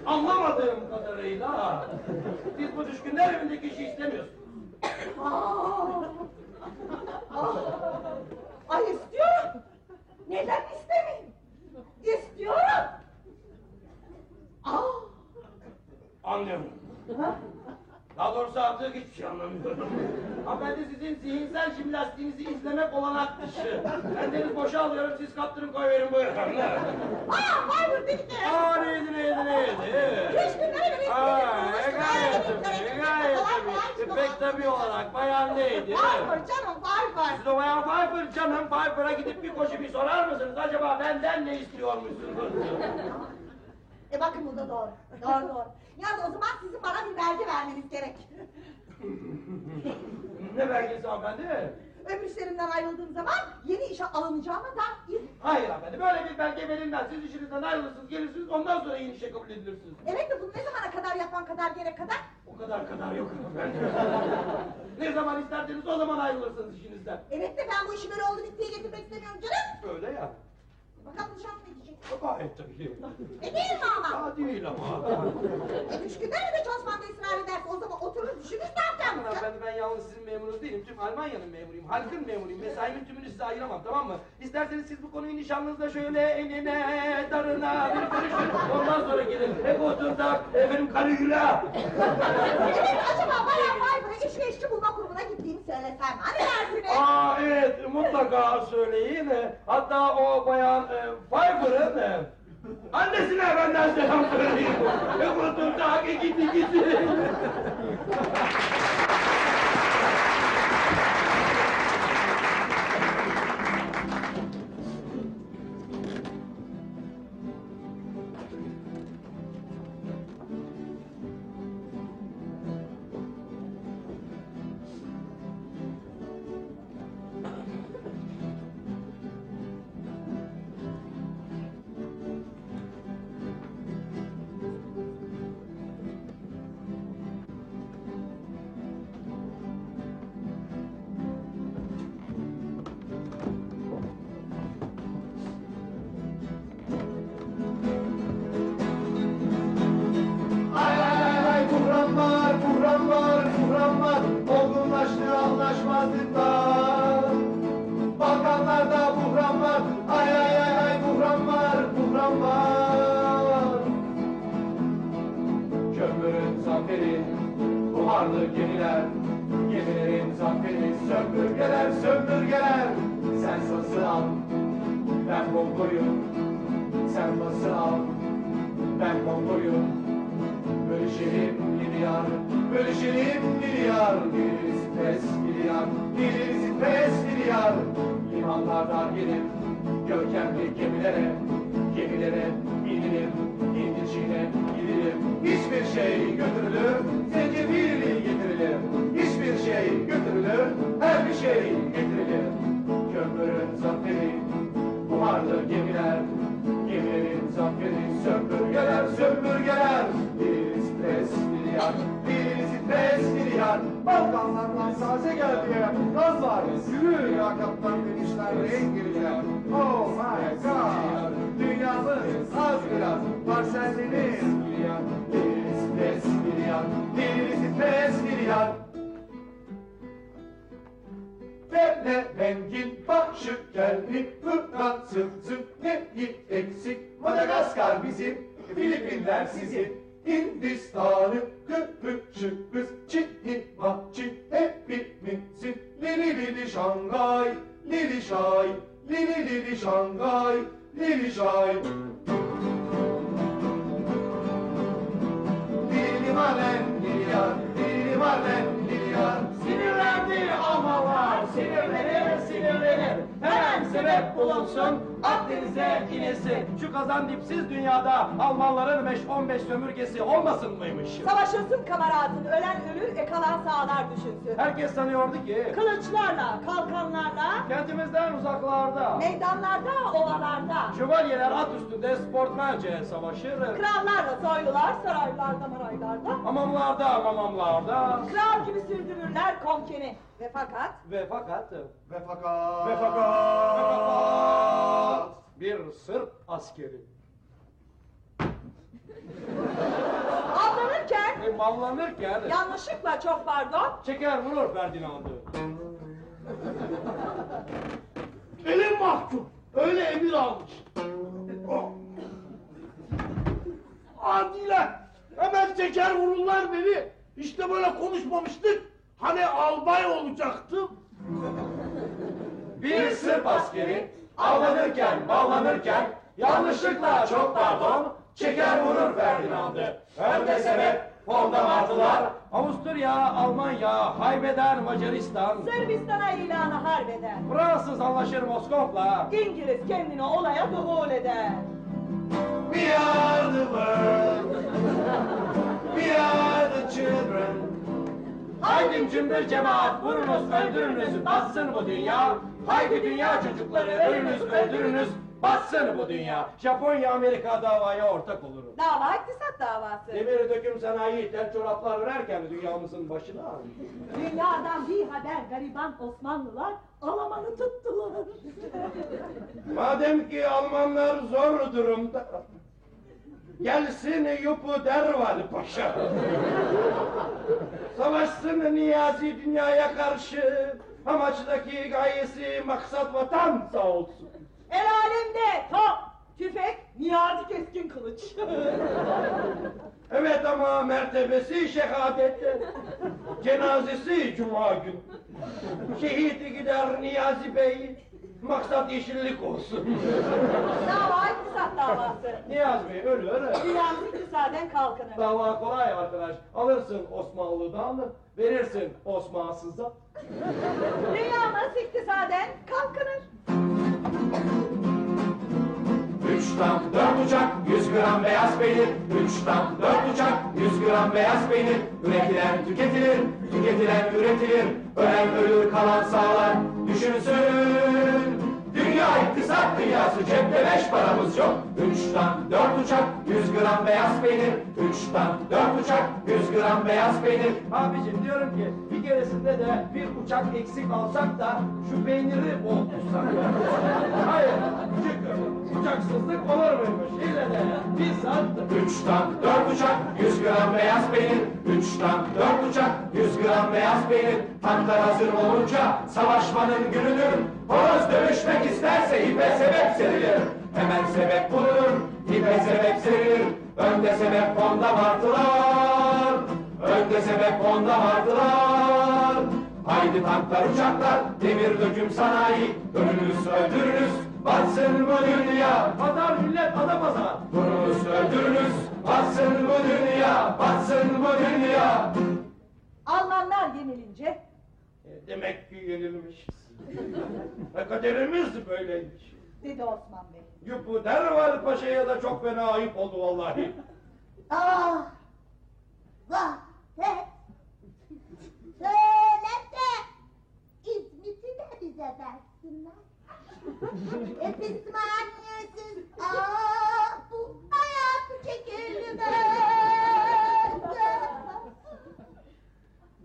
Anlamadığım kadarıyla siz bu düşkünler evindeki işi istemiyorsunuz. Aa! Ah! Ay istiyorum. Neden istemeyeyim? İstiyorum. Aa! Anlıyorum. Ha? Daha doğrusu artık hiçbir şey anlamıyorum. *laughs* Hanımefendi sizin zihinsel jimnastiğinizi izlemek olanak dışı. Ben deniz boşa alıyorum, siz kaptırın koyverin buyurun. Aa, Fiverr dedik de. Aa neydi neydi neydi? Beş günlere göre Aa, e gayet tabii, e gayet tabii. Pek tabii olarak bayan neydi? Fiverr canım, Fiverr. Siz o bayan Piper canım Piper'a gidip bir koşu bir sorar mısınız? Acaba benden ne istiyormuşsunuz? E bakın bu da doğru. Doğru doğru. Yalnız o zaman sizin bana bir belge vermeniz gerek. ne belgesi hanımefendi? Öbür işlerimden ayrıldığım zaman yeni işe alınacağıma dair. Hayır hanımefendi böyle bir belge verilmez. Siz işinizden ayrılırsınız gelirsiniz ondan sonra yeni işe kabul edilirsiniz. Evet de bunu ne zamana kadar yapman kadar yere kadar? O kadar kadar yok hanımefendi. ne zaman isterseniz o zaman ayrılırsınız işinizden. Evet de ben bu işi böyle oldu bittiye getirmek istemiyorum canım. Öyle ya. Bakalım nişan mı edecek? Gayet tabii. E değil mi ama? Daha değil ama. E üç günde mi de çalışmanda ısrar ederse o zaman oturur düşünür ne yapacağım? Hanımefendi ben yalnız sizin memurunuz değilim. Tüm Almanya'nın memuruyum. Halkın memuruyum. Mesaimin tümünü size ayıramam tamam mı? İsterseniz siz bu konuyu nişanlınızla şöyle enine darına bir konuşun. Ondan sonra gidin. Hep oturdak efendim Caligula. Evet acaba bayağı Fiverr'a iş ve işçi bulma kurumuna gittiğimi söylesem. Hani dersiniz? Aa evet mutlaka söyleyin. Hatta o bayan e, Pfeiffer'ın e, annesine benden selam söyleyin. Hep oturdak gitti gitti. Milyar, bir stres milyar Limanlar dar gelir, görkemli gemilere Gemilere inilir, İngilizcine gidilir Hiçbir şey götürülür, zencefilli getirilir. Hiçbir şey götürülür, her bir şey getirilir. Kömürün zaferi, buharlı gemiler. Gemilerin zaferi sömürgeler sömürgeler milyar Balkanlardan saze geldi Gaz var yürü ya kaptan demişler renk gireceğim Oh my god! Dünyamız az biraz parsellenir. Milyar Bir stres milyar bir stres milyar Böyle rengin başı geldi Fransızın neyi eksik? Madagaskar bizim Filipinler sizin Hindistan'ı kıpırcıkız Çin'i maçı hepimizin. Lili lili Şangay Lili şay Lili lili Şangay Lili şay. Lili malen Lili yar Lili malen Lili yanıyor. Sinirlendi amalar, sinirlenir, sinirlenir. Hemen sebep bulunsun, Akdeniz'e inilsin. Şu kazan dipsiz dünyada Almanların 5-15 sömürgesi olmasın mıymış? Savaşılsın kamaradın, ölen ölür, e kalan sağlar düşünsün. Herkes sanıyordu ki... Kılıçlarla, kalkanlarla... Kentimizden uzaklarda... Meydanlarda, ovalarda... Şövalyeler at üstünde sportmence savaşır. Krallarla soylular, saraylarda, maraylarda... Hamamlarda, mamamlarda... Kral gibi sürüyor sürdürürler konkeni. Ve fakat Ve fakat Ve fakat. Ve fakat Ve fakat Bir Sırp askeri *laughs* avlanırken e, mallanırken yanlışlıkla çok pardon Çeker vurur Ferdinand'ı Elim mahkum. Öyle emir almış. Oh. Adiler. Hemen çeker vururlar beni. İşte böyle konuşmamıştık. Hani albay olacaktım. Bir Sırp askeri avlanırken ballanırken yanlışlıkla çok pardon çeker vurur Ferdinand'ı. Önde sebep fonda martılar Avusturya, Almanya, haybeder Macaristan Sırbistan'a ilanı harbeder. Fransız anlaşır Moskov'la İngiliz kendini olaya duhul eder. We are the world. We are the children. Haydi cümbür cemaat vurunuz öldürünüz bassın bu dünya Haydi dünya çocukları ölünüz öldürünüz bassın bu dünya Japonya Amerika davaya ortak olur Dava iktisat davası. Demir döküm sanayi tel çoraplar örerken dünyamızın başına ağrıyor. Dünyadan bir haber gariban Osmanlılar Alman'ı tuttular. Madem ki Almanlar zor durumda Gelsin Yupu Derval Paşa. Savaşsın Niyazi dünyaya karşı. Amaçtaki gayesi maksat vatan sağ olsun. El alemde top, tüfek, niyazi keskin kılıç. Evet ama mertebesi şehadette Cenazesi cuma gün Şehit gider Niyazi Bey Maksat yeşillik olsun *laughs* Dava iktisat davası. Niyazi Bey ölür Dünyamız iktisaden kalkınır. Dava kolay arkadaş. Alırsın Osmanlı'dan, verirsin Osmansız'a. *laughs* Dünyamız iktisaden kalkınır. Üç tank, dört uçak, yüz gram beyaz peynir. Üç tank, dört uçak, yüz gram beyaz peynir. Üretilen tüketilir, tüketilen üretilir. Ölen ölür, kalan sağlar. Düşünsün. Dünya iktisat dünyası cepte beş paramız yok. Üç tank, dört uçak, yüz gram beyaz peynir. Üç tank, dört uçak, yüz gram beyaz peynir. Abicim diyorum ki bir keresinde de bir uçak eksik alsak da şu peyniri bol tutsak. Hayır, çünkü uçaksızlık olur muymuş? İlle de bir saat. Üç tank, dört uçak, yüz gram beyaz peynir. Üç tank, dört uçak, yüz gram beyaz peynir. Tanklar hazır olunca savaşmanın günüdür. Horoz dövüşmek isterse ipe sebep serilir. Hemen sebep bulunur, ipe sebep serilir. Önde sebep fonda martılar. Önde sebep fonda martılar. Haydi tanklar uçaklar, demir döküm sanayi. Ölünüz öldürünüz, batsın bu dünya. Pazar millet ada pazar. Vurunuz öldürünüz, batsın bu dünya, batsın bu dünya. Almanlar yenilince E, Demek ki yenilmişiz. Ve kaderimiz böyleymiş. dedi Osman Bey. Yupu Derval Paşa'ya da çok fena ayıp oldu vallahi. Ah! Vah! Söyle de İzmit'i de bize versinler. *laughs* e pişmaniyesiz ah bu hayat çekilmez.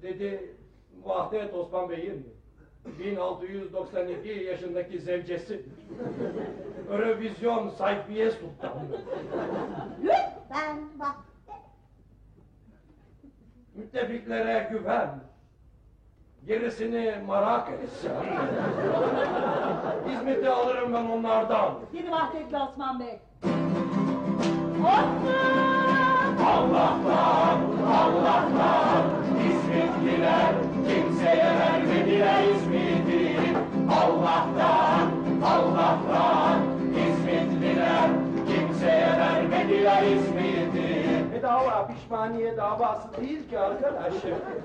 Dedi Vahdet Osman Bey'in 1692 yaşındaki zevcesi. Eurovision Sayfiye Sultan. Lütfen bak. Müttefiklere güven. Gerisini merak etsen. İzmit'i alırım ben onlardan. Dedi Vahdetli Osman Bey. Osman! Allah'tan, Allah'tan İzmitliler kimseye vermediler İzmit'i. Allah'tan, Allah'tan İzmitliler kimseye vermediler İzmit'i. Bedava. da pişmaniye davası değil ki arkadaş.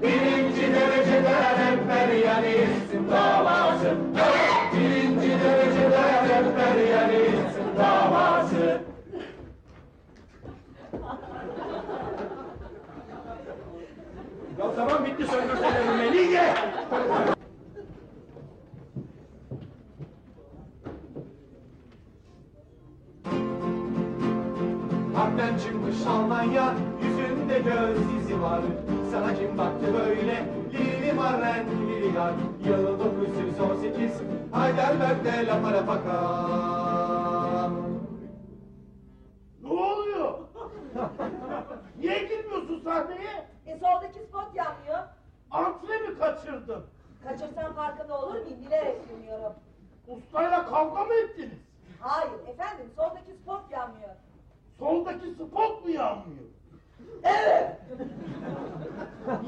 Birinci derecede emperyalizm davası Birinci derecede emperyalizm davası Ya tamam bitti söndürsene Melike. *laughs* Harpten çıkmış Almanya Yüzünde göz izi var Sana kim baktı böyle Lili marren lili yar Yıl 918 Heidelberg'de la para Ne oluyor? *laughs* Niye girmiyorsun sahneye? E soldaki spot yanmıyor. Antre mi kaçırdın? Kaçırsam farkında olur muyum? Bilerek bilmiyorum. Ustayla kavga mı ettiniz? Hayır efendim soldaki spot yanmıyor. Soldaki spot mu yanmıyor? Evet.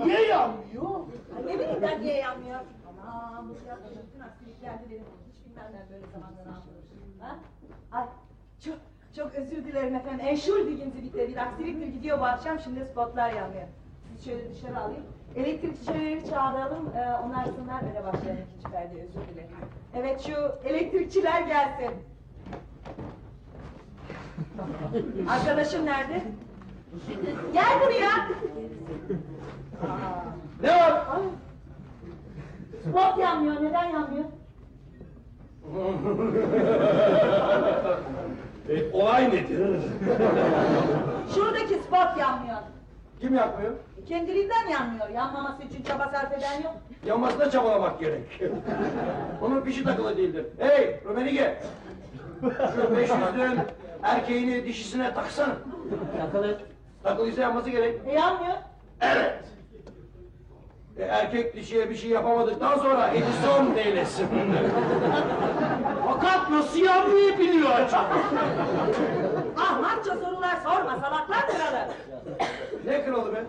Niye yanmıyor? Ay ne bileyim ben niye yanmıyor? Aman bu tiyatroda bütün aksilikler de benim. Hiç bilmem ben böyle zamanda ne yapıyorum. Ha? Ay çok çok özür dilerim efendim. Sie bitte. Bir aksiliktir gidiyor bu akşam. Şimdi spotlar yanmıyor. Sizi şöyle dışarı alayım. Elektrikçileri çağıralım. Ee, onlar sınlar böyle başlayalım ikinci perde. Özür dilerim. Evet şu elektrikçiler gelsin. Arkadaşım nerede? Gel buraya. Ne var? Spot yanmıyor. Neden yanmıyor? *laughs* E, olay nedir? Şuradaki spot yanmıyor. Kim yapmıyor? Kendiliğinden yanmıyor. Yanmaması için çaba sarf eden yok. Yanmasına çabalamak gerek. Onun fişi takılı değildir. Hey Rumenige! Şu 500'lüğün erkeğini dişisine taksana. Takılı. Takılıysa yanması gerek. E yanmıyor. Evet. E, erkek dişiye bir şey yapamadıktan sonra Edison neylesin? *laughs* Fakat nasıl yanmayabiliyor acaba? Ahmakça sorular sorma. Salaklar kralı. ne kralı be?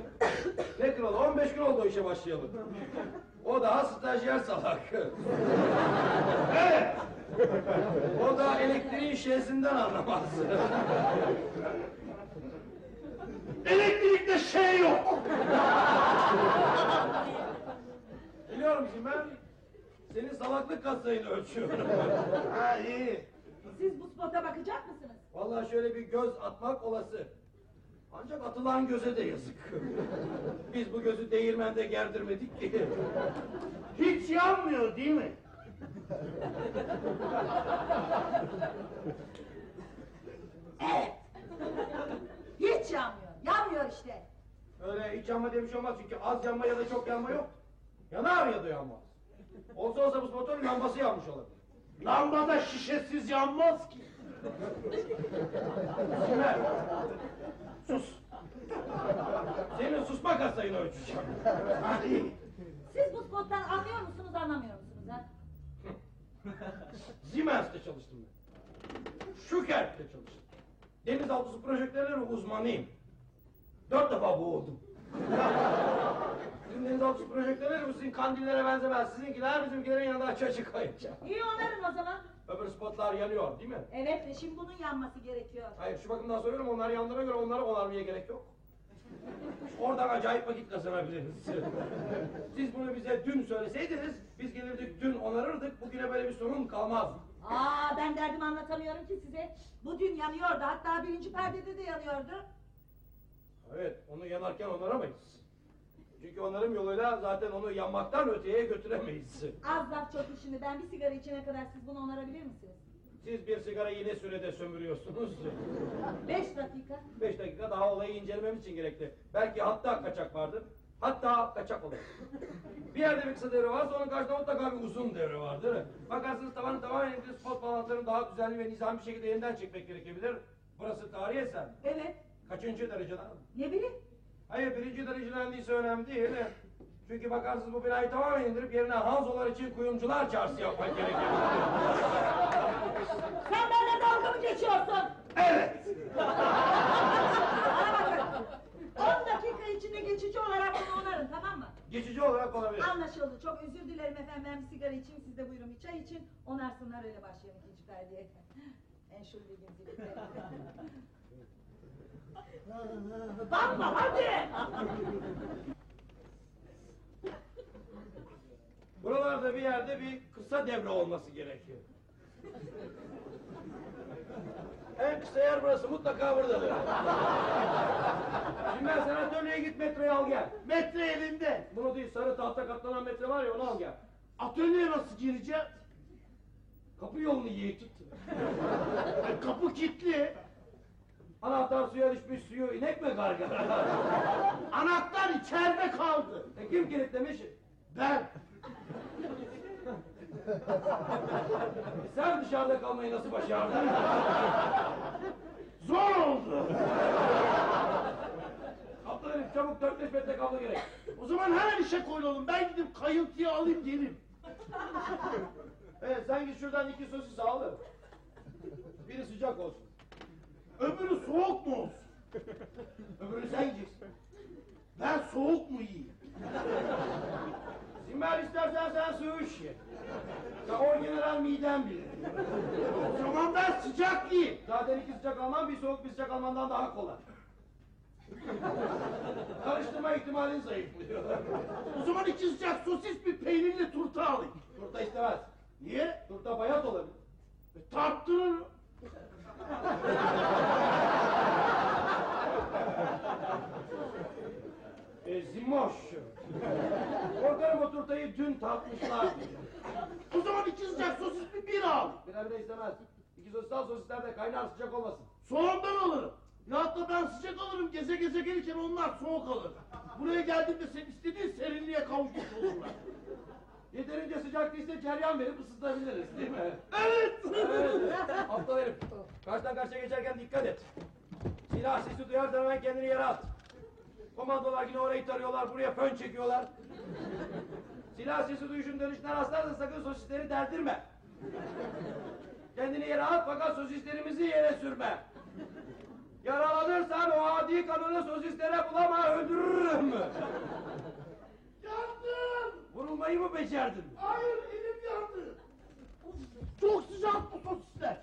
Ne kralı? 15 gün oldu o işe başlayalım. O daha stajyer salak. evet. O da elektriğin şeysinden anlamaz. Elektrikte şey yok. Biliyorum ki ben senin salaklık katsayını ölçüyorum. Ha iyi. Siz bu spota bakacak mısınız? Vallahi şöyle bir göz atmak olası. Ancak atılan göze de yazık. Biz bu gözü değirmende gerdirmedik ki. Hiç yanmıyor değil mi? Evet. Hiç yanmıyor. Yanmıyor işte. Öyle hiç yanma şey olmaz çünkü az yanma ya da çok yanma yok. Yanar ya da yanmaz. Olsa olsa bu motorun lambası yanmış olabilir. Lambada şişesiz yanmaz ki. Sümer. Sus. Senin susma kasayını ölçeceğim. Hadi. Siz bu spottan anlıyor musunuz anlamıyor musunuz ha? Siemens'te çalıştım ben. Şukert'te çalıştım. Denizaltısı projektörleri uzmanıyım. Dört defa boğuldum. Bizim denizaltısı projektörleri bu sizin kandillere benzemez. Sizinkiler bizimkilerin yanında açığa çıkayınca. İyi onarın o zaman. Öbür spotlar yanıyor değil mi? Evet ve şimdi bunun yanması gerekiyor. Hayır şu bakımdan soruyorum onlar yandığına göre onları onarmaya gerek yok. Oradan acayip vakit kazanabiliriz. Siz bunu bize dün söyleseydiniz biz gelirdik dün onarırdık bugüne böyle bir sorun kalmaz. Aa ben derdimi anlatamıyorum ki size. Bu dün yanıyordu. Hatta birinci perdede de yanıyordu. Evet, onu yanarken onaramayız. Çünkü onarım yoluyla zaten onu yanmaktan öteye götüremeyiz. Az laf çok işini. Ben bir sigara içene kadar siz bunu onarabilir misiniz? Siz bir sigara yine sürede sömürüyorsunuz. Beş dakika. Beş dakika daha olayı incelememiz için gerekli. Belki hatta kaçak vardır. Hatta kaçak olur. Bir yerde bir kısa devre varsa onun karşısında mutlaka bir uzun devre vardır. Bakarsınız tavanı tamamen indirip spot bağlantılarını daha düzenli ve nizami bir şekilde yeniden çekmek gerekebilir. Burası tarihi eser. Evet. Kaçıncı dereceden? Ne bileyim. Hayır birinci dereceden değilse önemli değil. Çünkü bakarsınız bu binayı tamamen indirip yerine Hanzolar için kuyumcular çarşısı yapmak gerekir. Sen benimle dalga mı geçiyorsun? Evet. Bana bakın. On dakika içinde geçici olarak bunu onarın tamam mı? Geçici olarak olabilir. Anlaşıldı. Çok özür dilerim efendim. Ben bir sigara içeyim. Siz de buyurun bir çay için. Onarsınlar öyle başlayalım ikinci perdeye. Sie bitte. Bakma hadi. Buralarda bir yerde bir kısa devre olması gerekiyor. En kısa yer burası mutlaka buradadır. Şimdi ben sen atölyeye git metreyi al gel. Metre elinde. Bunu değil sarı tahta katlanan metre var ya onu al gel. Atölyeye nasıl gireceğim? Kapı yolunu yiğit tut. Kapı kilitli. Anahtar suya düşmüş suyu inek mi gargar? *laughs* Anahtar içeride kaldı. e kim kilitlemiş? Ben. Sen dışarıda kalmayı nasıl başardın? Zor oldu. Kaptan herif çabuk 4-5 metre kablo gerek. O zaman hemen işe koyulalım. Ben gidip kayıntıyı alayım gelin. Evet sen git şuradan iki sosis al. Biri sıcak olsun. Öbürü soğuk mu olsun? Öbürünü sen yiyeceksin. Ben soğuk mu yiyeyim? Zimbel istersen sen söğüş ye. Ya orijinal midem bilir. O zaman ben sıcak yiyeyim. Zaten iki sıcak alman bir soğuk bir sıcak almandan daha kolay. Karıştırma ihtimalin zayıflıyor. O zaman iki sıcak sosis bir peynirli turta alayım. Turta istemez. Niye? Turta bayat olabilir. E, tarttırırım. *laughs* E, zimoş. Korkarım o turtayı dün tatmışlar. O zaman iki sıcak sosis bir bira alayım. Birer bile istemez. İki sosis al sosisler de kaynar sıcak olmasın. Soğandan alırım. Ya da ben sıcak alırım. Geze geze gelirken onlar soğuk alır. Buraya geldiğimde sen istediğin serinliğe kavuşmuş olurlar. Yeterince sıcak değilse ceryan verip ısıtabiliriz değil mi? Evet. Evet. Aptal herif. Karşıdan karşıya geçerken dikkat et. Silah sesi duyarsan hemen kendini yere at. Komandolar yine orayı tarıyorlar, buraya fön çekiyorlar. Silah sesi duyuşun dönüşüne rastlarsa sakın sosisleri deldirme. Kendini yere at fakat sosislerimizi yere sürme. Yaralanırsan o adi kanını sosislere bulama öldürürüm. Yandım. Vurulmayı mı becerdin? Hayır elim yandı. Çok sıcak bu sosisler.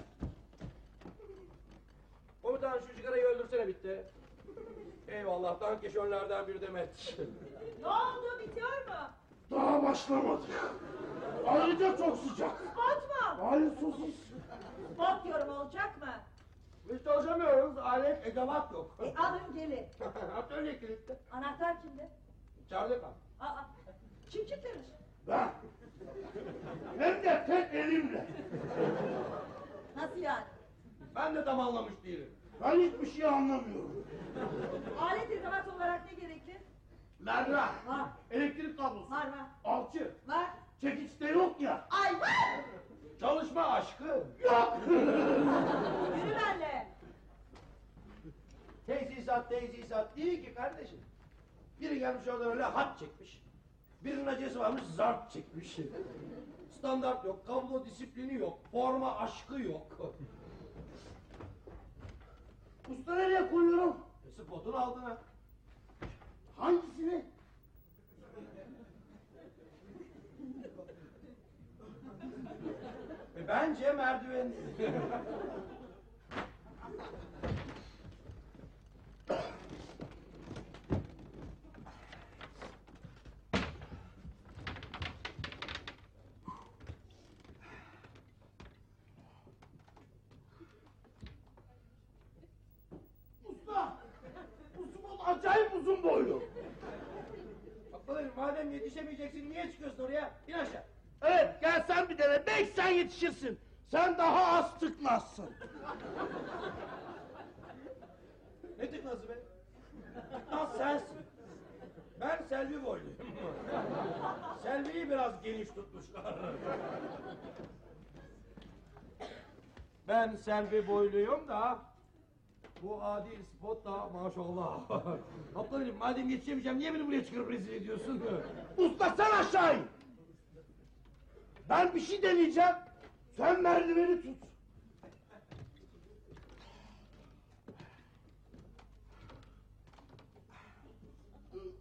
Komutan şu sigarayı öldürsene bitti. Eyvallah dankeşönlerden bir demet. Ne oldu bitiyor mu? Daha başlamadık. Ayrıca çok sıcak. Mu? Hayır sosis. Yorum olacak mı? Biz çalışamıyoruz, alet edevat yok. E alın gelin. *laughs* Atölye kilitli. Anahtar kimde? İçeride kal. Aa, kim kilitlemiş? Ben. Hem de tek elimle. Nasıl yani? Ben de tam anlamış değilim. Ben hiçbir şey anlamıyorum. Alet edevat olarak ne gerekli? Merdiven. Var. Elektrik kablosu. Var var. Alçı. Var. Çekiç de yok ya. Ay var. Çalışma aşkı. Yok. Yürü benle. Tesisat tesisat değil ki kardeşim. Biri gelmiş oradan öyle hat çekmiş. Birinin acısı varmış zarp çekmiş. Standart yok, kablo disiplini yok, forma aşkı yok. Usta nereye koyuyorum? E, Spotun altına. Hangisini? E, bence merdiven. Usta. Bu spot acayip uzun boylu. Bakalım madem yetişemeyeceksin niye çıkıyorsun oraya? İn aşağı. Evet gel sen bir dene. Belki sen yetişirsin. Sen daha az tıkmazsın. Ne tıknası be? Tıknaz sensin. Ben Selvi boyluyum. Selvi'yi biraz geniş tutmuşlar. Ben Selvi boyluyum da bu adil spot da maşallah. *laughs* Aptalım madem yetişemeyeceğim niye beni buraya çıkarıp rezil ediyorsun? Usta sen aşağı in. Ben bir şey deneyeceğim. Sen merdiveni tut.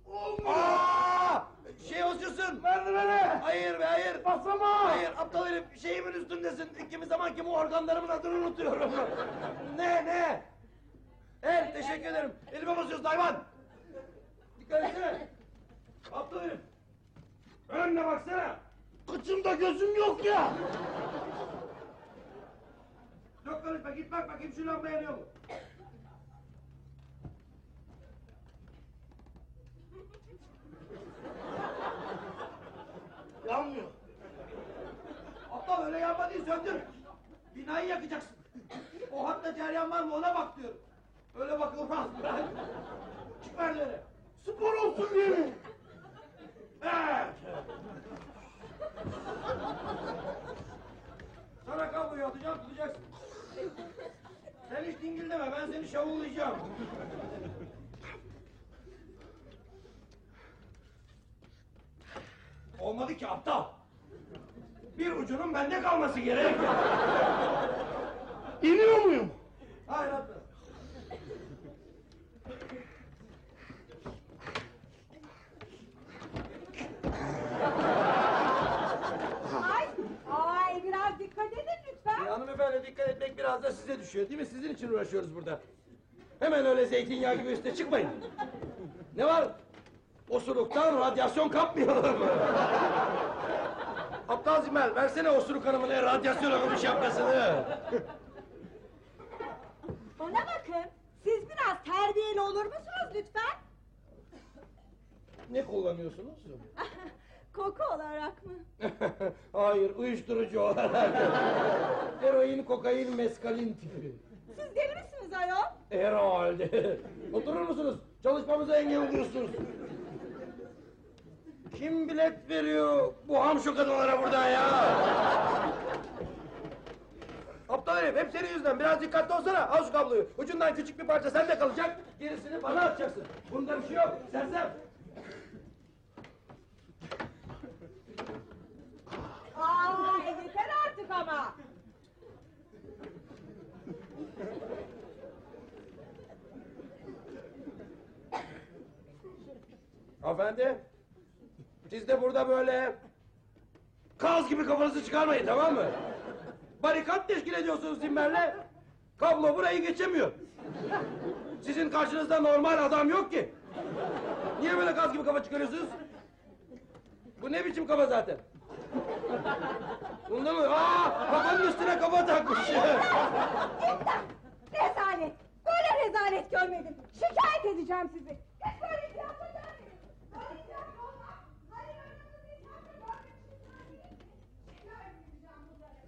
Olmuyor. Aa! Şey olsun. Merdivene. Hayır be hayır. Basama. Hayır aptal herif şeyimin üstündesin. Kimi zaman kimi organlarımın adını unutuyorum. *laughs* ne ne? El teşekkür ederim. Elime basıyorsun hayvan. Dikkat etsene. Aptal. Önüne baksana. Kıçımda gözüm yok ya. Yok konuşma git bak bakayım şu lamba yanıyor mu? Yanmıyor. Aptal öyle yanma değil söndür. Binayı yakacaksın. O hatta ceryan var mı ona bak diyorum. Öyle bakılmaz bırak. Çık perdeleri. Spor olsun diye mi? Evet. Sana kabloyu atacağım tutacaksın. Sen hiç dingildeme ben seni şavullayacağım. Olmadı ki aptal. Bir ucunun bende kalması gerek. İniyor muyum? Hayır atla. Ay, ay biraz dikkat edin lütfen. E, hanımefendi dikkat etmek biraz da size düşüyor değil mi? Sizin için uğraşıyoruz burada. Hemen öyle zeytinyağı gibi üste çıkmayın. Ne var? Osuruktan radyasyon kapmayalım. Aptal Zimel, versene osuruk hanımına radyasyon okumuş şapkasını. Bana bakın. Siz biraz terbiyeli olur musunuz lütfen? Ne kullanıyorsunuz? *laughs* Koku olarak mı? *laughs* Hayır, uyuşturucu olarak. Heroin, kokain, meskalin tipi. Siz deli misiniz ayol? Herhalde. Oturur musunuz? Çalışmamıza engel oluyorsunuz. Kim bilet veriyor bu hamşo kadınlara burada ya? Aptal herif hep senin yüzünden biraz dikkatli olsana al şu kabloyu ucundan küçük bir parça sende kalacak gerisini bana atacaksın bunda bir şey yok sersem Aa, yeter artık ama. Hanımefendi siz de burada böyle kaz gibi kafanızı çıkarmayın tamam mı? Barikat teşkil ediyorsunuz zimmerle kablo burayı geçemiyor sizin karşınızda normal adam yok ki niye böyle kaz gibi kafa çıkarıyorsunuz? Bu ne biçim kafa zaten? Bunda mı? Aa, kafanın üstüne kafa takmış. Rezalet. Böyle rezalet görmedim. Şikayet edeceğim sizi. Hiç böyle tiyatro görmedim. Böyle tiyatro olmaz. Hayır, ömrümde bir tiyatro görmemişim. Şikayet edeceğim bunları.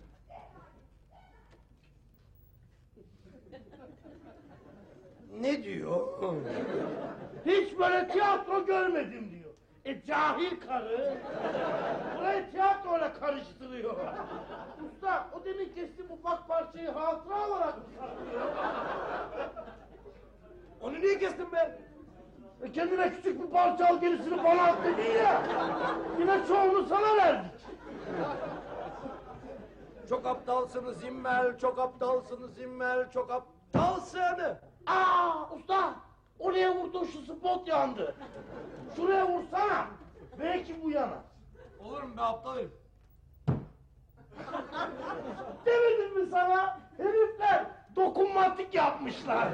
Rezalet. ne diyor? Hiç böyle tiyatro görmedim diyor. Cahil karı. Burayı tiyatroyla karıştırıyor. Usta o demin kestiğim ufak parçayı hatıra olarak mı saklıyor? Onu niye kestin be? E kendine küçük bir parça al gerisini bana at dedin ya. Yine çoğunu sana verdik. Çok aptalsınız Zimmel, çok aptalsınız Zimmel, çok aptalsın. Aa usta oraya vurdun şu spot yandı. Şuraya vursana. Belki bu yanar. Olur mu be aptal herif? Demedim mi sana? Herifler dokunmatik yapmışlar.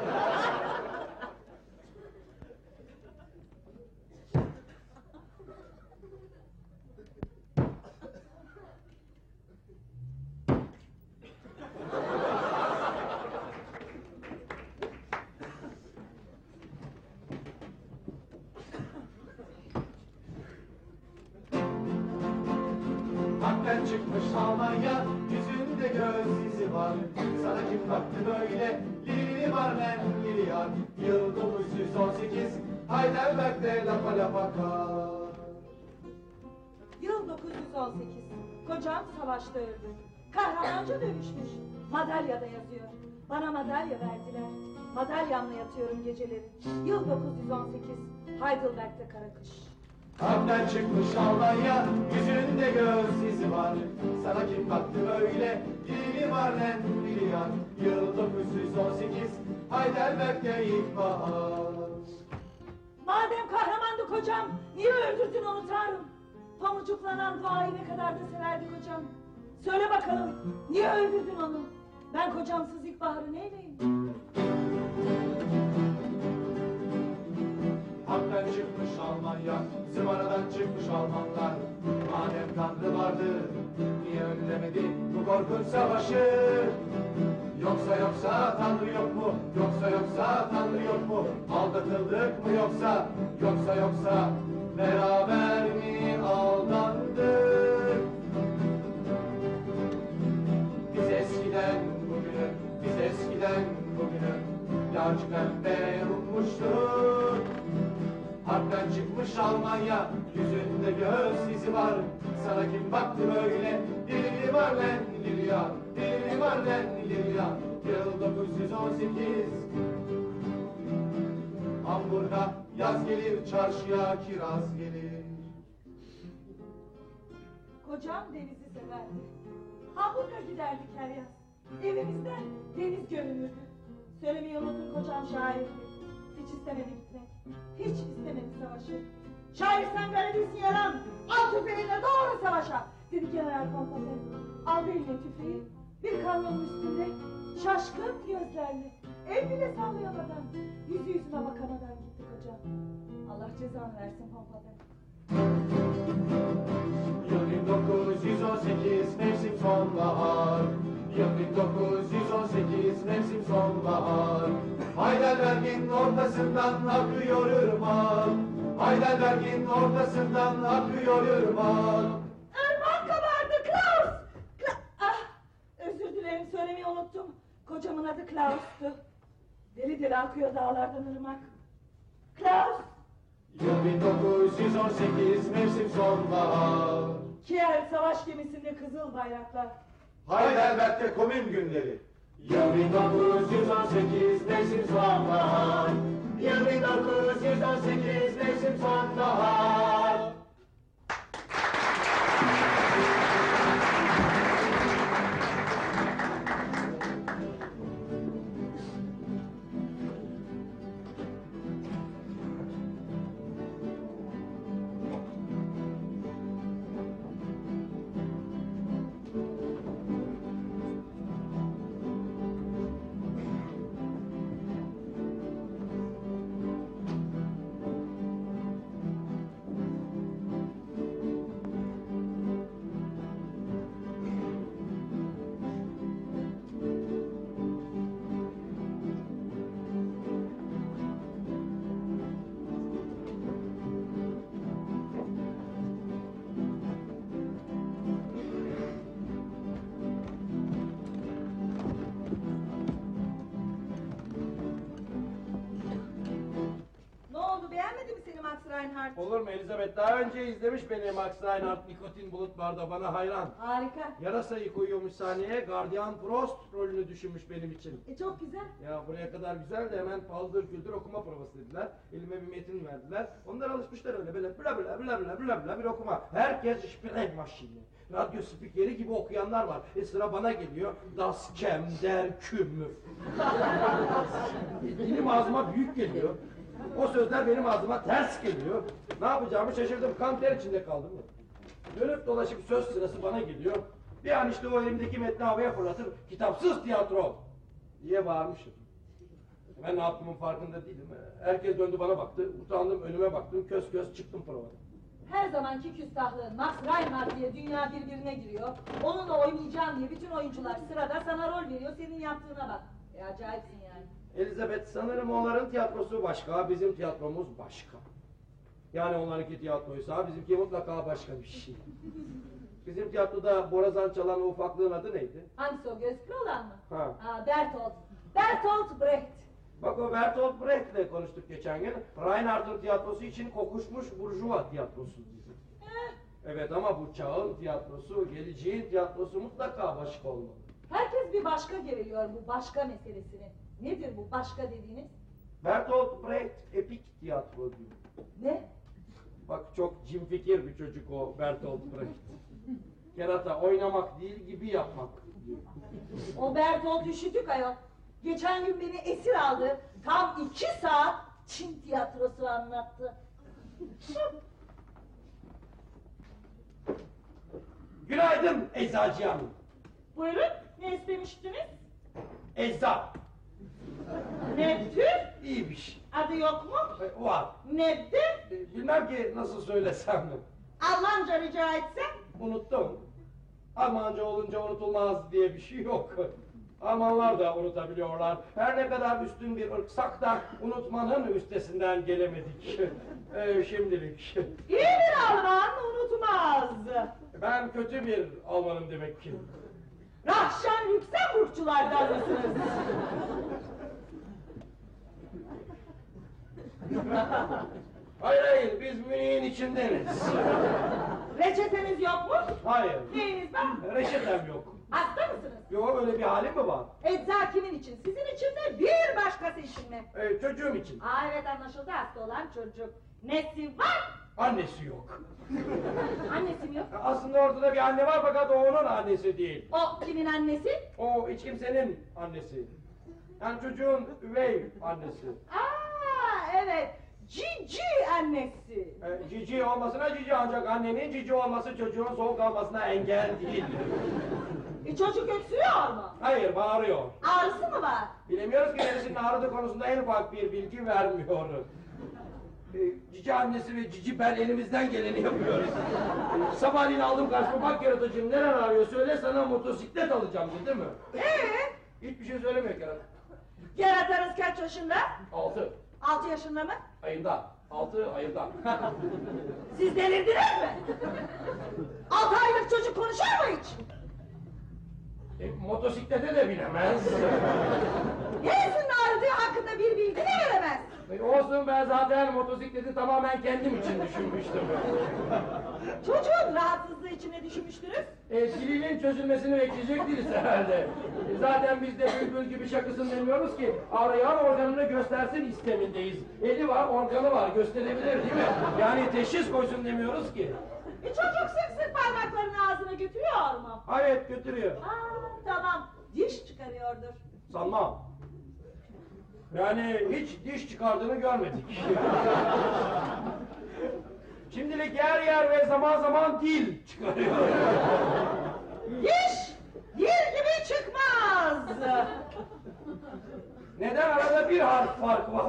Çıkmış Almanya, yüzünde göz izi var. Sana kim baktı böyle, Lili var ben Lilian. Yıl 918, Heidelberg'de lapa lapa kar. Yıl 918. Kocam savaşta öldü. Kahramanca dövüşmüş. Madalyada yazıyor. Bana madalya verdiler. Madalyamla yatıyorum geceleri. Yıl 918. Heidelberg'de kara kış. Hak'tan çıkmış Almanya, yüzünde göz izi var. Sana kim baktı böyle, Lili var ben Lilian. Yıl 918, Heidelberg'de ilkbahar. Madem kahramandı kocam, niye öldürdün onu Tanrım? Pamucuklanan doğayı ne kadar da severdi kocam. Söyle bakalım, niye öldürdün onu? Ben kocamsız ilkbaharı neyleyim? Almanya Bizim çıkmış Almanlar. Madem tanrı vardı Niye önlemedi bu korkunç savaşı? Yoksa yoksa tanrı yok mu? Yoksa yoksa tanrı yok mu? Aldatıldık mı yoksa? Yoksa yoksa Beraber mi aldandık? Biz eskiden bugünü Biz eskiden bugünü Lacivert ummuştuk. Harpten çıkmış Almanya, yüzünde göz izi var Sana kim baktı böyle, dili var lan Lilya, dili var lan Lilya Yıl 918 Hamburg'a yaz gelir, çarşıya kiraz gelir Kocam denizi severdi. Hamburg'a giderdik her yaz. Evimizden deniz görünürdü. Söylemeyi unutun kocam şairdi. Hiç istemedi gitmek. Hiç istemedi savaşı. Şair sen garibisin yalan. Al tüfeğinle doğru savaşa. Dedi General Pompalay. Aldı eline tüfeği. Bir kamyonun üstünde şaşkın gözlerle. El bile sallayamadan. Yüzü yüzüme bakamadan gitti kocam. Allah cezanı versin Pompalay. Yıl 1918 mevsim sonbahar 1918 mevsim sonbahar Heidelberg'in ortasından akıyor ırmak Heidelberg'in ortasından akıyor ırmak Irmak kabardı Klaus! Kla ah! Özür dilerim söylemeyi unuttum. Kocamın adı Klaus'tu. Deli deli akıyor dağlardan ırmak. Klaus! Yıl 1918 mevsim sonbahar Kiel savaş gemisinde kızıl bayraklar. Heidelberg'de komün günleri. Yıl 1918 mevsim sonbahar. Yıl 1918 mevsim sonbahar önce izlemiş beni Max Reinhardt Nikotin Bulut Bar'da bana hayran. Harika. Yarasayı koyuyormuş sahneye, Gardiyan Frost rolünü düşünmüş benim için. E çok güzel. Ya buraya kadar güzel de hemen paldır küldür okuma provası dediler. Elime bir metin verdiler. Onlar alışmışlar öyle böyle bla bla bla bla bla bla bir okuma. Herkes şpirek maşini. Radyo spikeri gibi okuyanlar var. E sıra bana geliyor. Das kem der kümür. *laughs* Dilim ağzıma büyük geliyor. O sözler benim ağzıma ters geliyor. Ne yapacağımı şaşırdım. Kan ter içinde kaldım. Dönüp dolaşıp söz sırası bana geliyor. Bir an işte o elimdeki metni havaya fırlatır. Kitapsız tiyatro diye bağırmışım. Ben ne yaptığımın farkında değilim. Herkes döndü bana baktı. Utandım önüme baktım. Köz köz çıktım provadan. Her zamanki küstahlığın Max Reinhardt diye dünya birbirine giriyor. Onunla oynayacağım diye bütün oyuncular sırada sana rol veriyor. Senin yaptığına bak. E acayipsin. Elizabeth sanırım onların tiyatrosu başka, bizim tiyatromuz başka. Yani onlarınki tiyatroysa bizimki mutlaka başka bir şey. Bizim tiyatroda borazan çalan o ufaklığın adı neydi? Hangisi o gözlüklü olan mı? Ha. Aa, Bertolt. Bertolt Brecht. Bak o Bertolt Brecht'le konuştuk geçen gün. Reinhardt'ın tiyatrosu için kokuşmuş burjuva tiyatrosu dedi. Eh, Evet ama bu çağın tiyatrosu, geleceğin tiyatrosu mutlaka başka olmalı. herkes bir başka geliyor bu başka meselesini. Nedir bu başka dediğiniz? Bertolt Brecht epik tiyatro diyor. Ne? Bak çok cimfikir bir çocuk o Bertolt Brecht. *laughs* Kerata oynamak değil gibi yapmak diyor. O Bertolt üşütük ayol. Geçen gün beni esir aldı. Tam iki saat Çin tiyatrosu anlattı. Günaydın Eczacı Hanım. Buyurun ne istemiştiniz? Ecza. Ne tür? İyi bir şey. Adı yok mu? E, Var. Nedir? E, Bilmem ki nasıl söylesem. Almanca rica etsem? Unuttum. Almanca olunca unutulmaz diye bir şey yok. Almanlar da unutabiliyorlar. Her ne kadar üstün bir ırksak da unutmanın üstesinden gelemedik. Ee, *laughs* şimdilik. İyi bir Alman unutmaz. Ben kötü bir Almanım demek ki. Rahşan Lüksemburgçulardan mısınız? Hayır hayır biz Münih'in içindeniz. Reçeteniz yok mu? Hayır. Neyiniz var? Reçetem yok. Hasta mısınız? Yok öyle bir halim mi var? Ecza kimin için? Sizin için mi? Bir başkası için mi? Ee, çocuğum için. Aa evet anlaşıldı hasta olan çocuk. Nesi var? Annesi yok. Annesi mi yok? Aslında ortada bir anne var fakat o onun annesi değil. O kimin annesi? O hiç kimsenin annesi. Yani çocuğun üvey annesi. Aa evet. Cici annesi. Ee, cici olmasına cici ancak annenin cici olması çocuğun soğuk almasına engel değil. E, çocuk öksürüyor mu? Hayır bağırıyor. Ağrısı mı var? Bilemiyoruz ki neresinin ağrıdığı konusunda en ufak bir bilgi vermiyor. Ee, cici annesi ve cici ben elimizden geleni yapıyoruz. Sabahleyin aldım karşıma bak yaratıcım neler arıyor söyle sana motosiklet alacağım dedi mi? Ee? Hiçbir şey söylemiyor Kerem. Geratanız kaç yaşında? Altı Altı yaşında mı? ayında. Altı ayında. *laughs* Siz delirdiniz mi? Altı aylık çocuk konuşur mu hiç? e, motosiklete de binemez. Neresinin ağrıdığı hakkında bir bilgi de veremez. E, olsun ben zaten motosikleti tamamen kendim için düşünmüştüm. *laughs* Çocuğun rahatsızlığı için ne düşünmüştünüz? E, dilinin çözülmesini bekleyecek değiliz herhalde. E, zaten biz de bülbül gibi şakısın demiyoruz ki arayan organını göstersin istemindeyiz. Eli var, organı var, gösterebilir değil mi? Yani teşhis koysun demiyoruz ki. E, çocuk sık sık parmaklarını ağzına götürüyor mu? Evet götürüyor. Aa, tamam. Diş çıkarıyordur. Sanmam. Yani hiç diş çıkardığını görmedik. *laughs* Şimdilik yer yer ve zaman zaman dil çıkarıyor. Diş! Dil gibi çıkmaz. Neden arada bir harf fark var?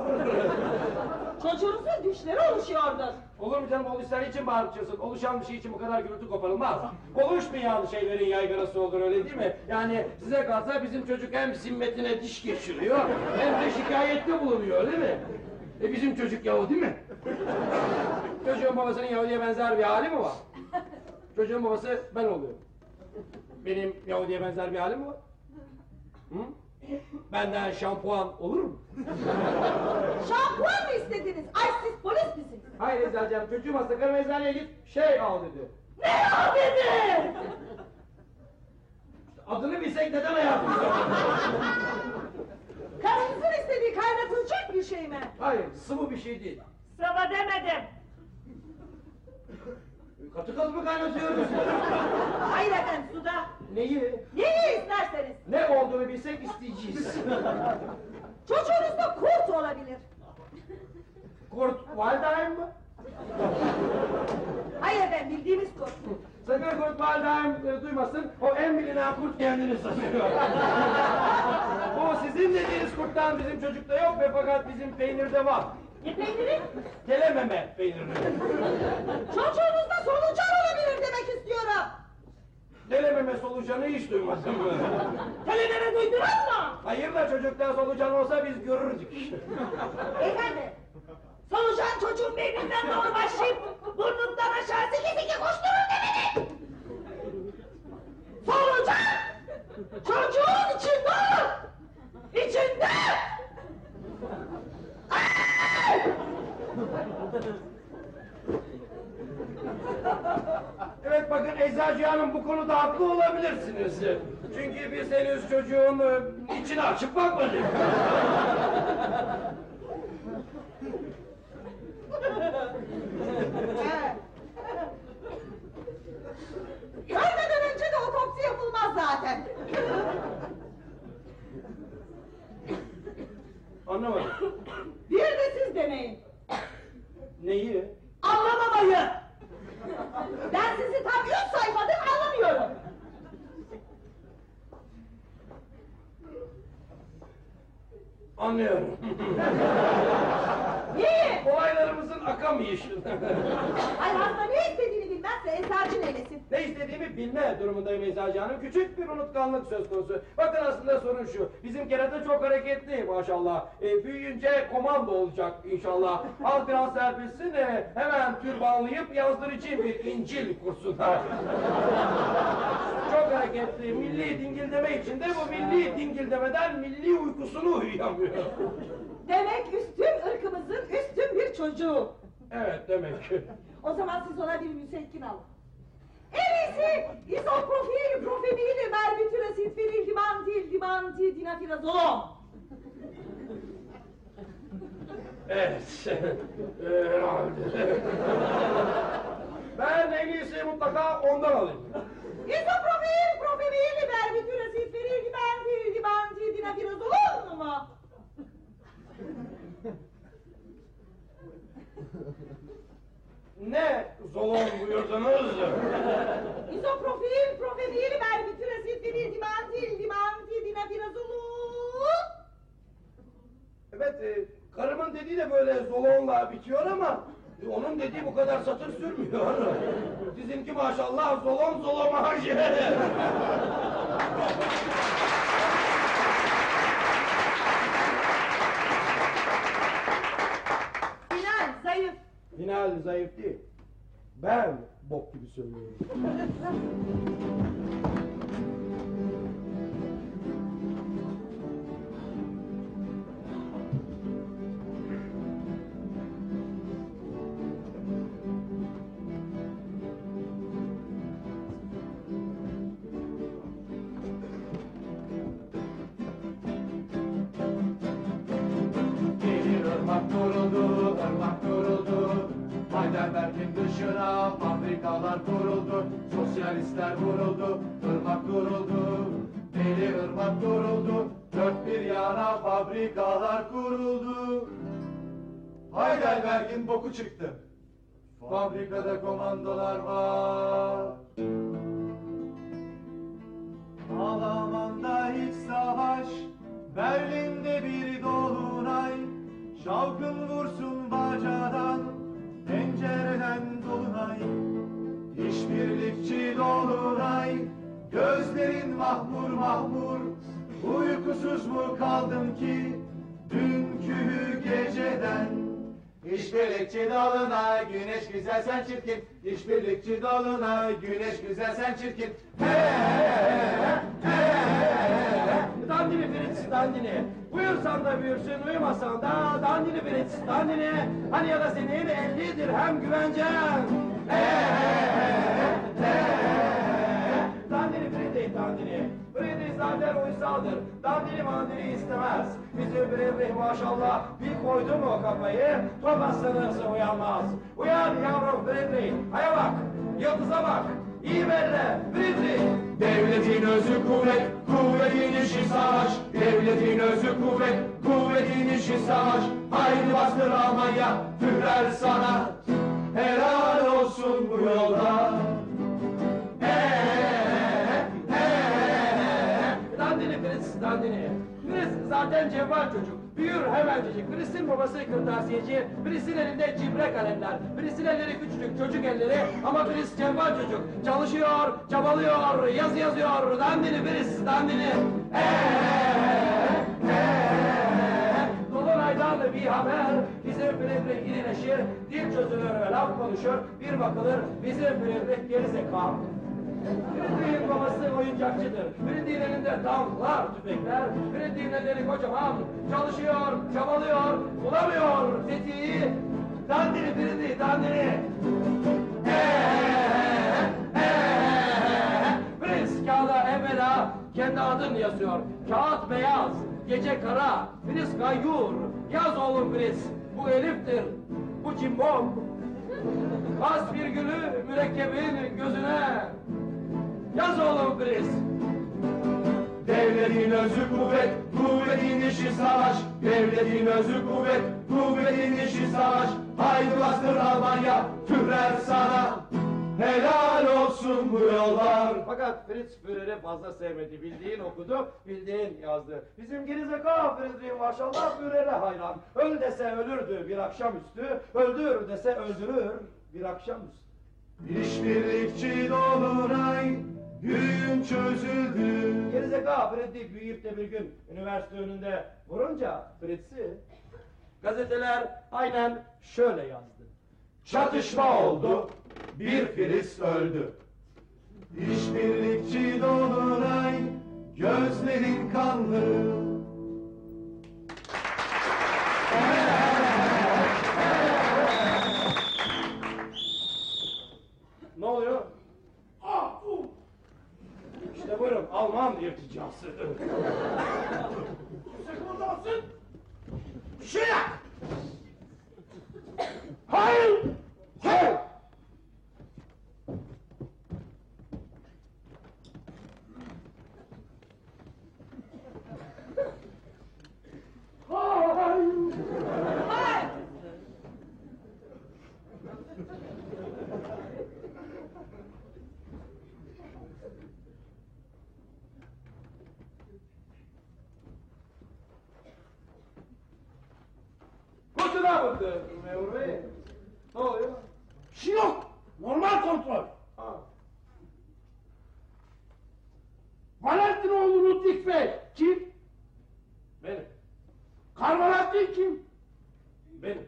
Çocuğunuzun dişleri oluşuyordur. Olur mu canım oluşan için bağırıyorsun. Oluşan bir şey için bu kadar gürültü koparılmaz. Oluşmayan şeylerin yaygarası olur öyle değil mi? Yani size kalsa bizim çocuk hem zimmetine diş geçiriyor hem de şikayette bulunuyor değil mi? E bizim çocuk Yahudi mi? Çocuğun babasının Yahudi'ye benzer bir hali mi var? Çocuğun babası ben oluyorum. Benim Yahudi'ye benzer bir halim mi var? Hı? Benden şampuan olur mu? Şampuan mı istediniz? Ay siz polis misiniz? Hayır Eczacığım çocuğum hasta karım eczaneye git şey al dedi. Ne o dedi? Adını bilsek neden hayatımıza? *laughs* Karınızın istediği kaynatılacak bir şey mi? Hayır sıvı bir şey değil. Sıvı demedim. Katı katı mı kaynatıyoruz? Hayır efendim suda. Neyi? Neyi isterseniz. Ne olduğunu bilsek isteyeceğiz. Çocuğunuzda kurt olabilir. Kurt Waldheim mı? Hayır efendim bildiğimiz kurt. Sakın Kurt Waldheim e, duymasın. O en bilinen kurt kendini sanıyor. Bu sizin dediğiniz kurttan bizim çocukta yok ve fakat bizim peynirde var. Ne peyniri? Telememe peyniri. Çocuğunuzda solucan olabilir demek istiyorum. Telememe solucanı hiç duymadım. Telenere *laughs* duydunuz mu? Hayır da çocukta solucan olsa biz görürdük. Beyefendi. Solucan çocuğun beyninden doğru başlayıp burnundan aşağı siki siki koşturur demedi. Solucan çocuğun içinde olur. İçinde. Ay! Evet bakın Eczacı Hanım bu konuda haklı olabilirsiniz. Çünkü biz henüz çocuğun e, içini açıp bakmadık. Evet. Ölmeden önce de otopsi yapılmaz zaten. Anlamadım. Bir de siz deneyin. Neyi? Anlamamayı. Ben üç sayfadır anlamıyorum. Anlıyorum. Niye? *laughs* Olaylarımızın akamayışı. Ay hasta ne istediğini bilmez. istemezse eczacı neylesin? Ne istediğimi bilme durumundayım Eczacı Hanım. Küçük bir unutkanlık söz konusu. Bakın aslında sorun şu. Bizim kerata çok hareketli maşallah. E, büyüyünce komando olacak inşallah. Al biraz serpilsin e, hemen türbanlayıp yazdırıcı bir İncil kursuna. çok hareketli. Milli dingildeme içinde bu milli dingildemeden milli uykusunu uyuyamıyor. Demek üstün ırkımızın üstün bir çocuğu. Evet demek ki. O zaman siz ona bir müsekkin alın. En iyisi izoprofil, profemil, barbitüre, sitfiril, dimantil, dimantil, dinafirazolon. Evet. *laughs* Ben en iyisi mutlaka ondan alayım. İzoprofil, profemil, barbitüre, sitfiril, dimantil, dimantil, dinafirazolon mu? Ne zolon buyurdunuz? İzoprofil, profemil, barbitüre, sitfiril, dimantil, dimantil, dinafirazolon. Evet, e, karımın dediği de böyle zolonla bitiyor ama e, onun dediği bu kadar satır sürmüyor. *laughs* Sizinki maşallah zolon zolomaj. *laughs* zayıf. Final zayıf değil. Ben bok gibi söylüyorum. *laughs* fabrikalar kuruldu. Sosyalistler vuruldu, ırmak kuruldu. Deli ırmak kuruldu, dört bir yana fabrikalar kuruldu. Heidelberg'in boku çıktı. Fabrikada komandolar var. Almanya'da hiç savaş, Berlin'de bir dolunay, Şavkın vursun bacadan, pencereden dolunay. İşbirlikçi dolunay, gözlerin mahmur mahmur, uykusuz mu kaldın ki, dünkü geceden? İşbirlikçi dolunay, güneş güzel sen çirkin. İşbirlikçi dolunay, güneş güzel sen çirkin. Dandini Fritz, dandini. Buyursan da büyürsün, uyumasan da dandini Fritz, dandini. Hani ya da senin elli dirhem güvencen. Dandini Fritz, dandini. Fritz zaten uysaldır. Dandini mandini istemez. Bizim Fritz maşallah bir koydu mu kafayı, top uyanmaz. Uyan yavrum Fritz, aya bak, yıldıza bak. İyi belli, Fritz. Devletin özü kuvvet, kuvvetin işi savaş. Devletin özü kuvvet, kuvvetin işi savaş. Haydi bastır Almanya, Führer sana. Helal olsun bu yolda. Dandini Fritz, dandini. Fritz zaten cevval çocuk. Büyür hemencecik. Fritz'in babası kırtasiyeci, Fritz'in elinde cibre kalemler. Fritz'in elleri küçücük, çocuk elleri ama Fritz cevval çocuk. Çalışıyor, çabalıyor, yazı yazıyor. Dandini Fritz, dandini. Dolunaydan bir haber, bizim Friedrich irileşir, dil çözülür ve laf konuşur, bir bakılır, bizim Friedrich gerizekalı. Friedrich'in babası oyuncakçıdır. Friedrich'in elinde tanklar, tüfekler. Friedrich'in elleri kocaman. Çalışıyor, çabalıyor, bulamıyor tetiği. Dandini Friedrich, dandini. Fritz kağıda evvela kendi adın yazıyor. Kağıt beyaz, gece kara. Fritz gayyur. Yaz oğlum Fritz. Bu Elif'tir. Bu cimbom. Bas virgülü mürekkebin gözüne. Yaz oğlum Fritz. Devletin özü kuvvet, kuvvetin işi savaş. Devletin özü kuvvet, kuvvetin işi savaş. Haydi bastır Almanya, Führer sana. Helal olsun bu yollar. Fakat Fritz Führer'i fazla sevmedi. Bildiğin okudu, bildiğin yazdı. Bizim gerizekalı Friedrich maşallah Führer'e hayran. Öl dese ölürdü bir akşamüstü, öldür dese öldürür bir akşamüstü. İşbirlikçi Dolunay Gün çözüldü Gerizekalı Freddy büyüyüp de bir gün üniversite önünde vurunca Fritz'i gazeteler aynen şöyle yazdı. Çatışma oldu Bir Filiz öldü İşbirlikçi Dolunay Gözlerin kanlı Ne oluyor? Ah, bu. İşte buyurun Alman irticası. Mısın? Şirak! Hayır! Hayır! Abend, memur bey. Ne oluyor? Bir şey yok. Normal kontrol. Ha. Valentinoğlu Ludwig Bey. Kim? Benim, Karvalattin kim? benim.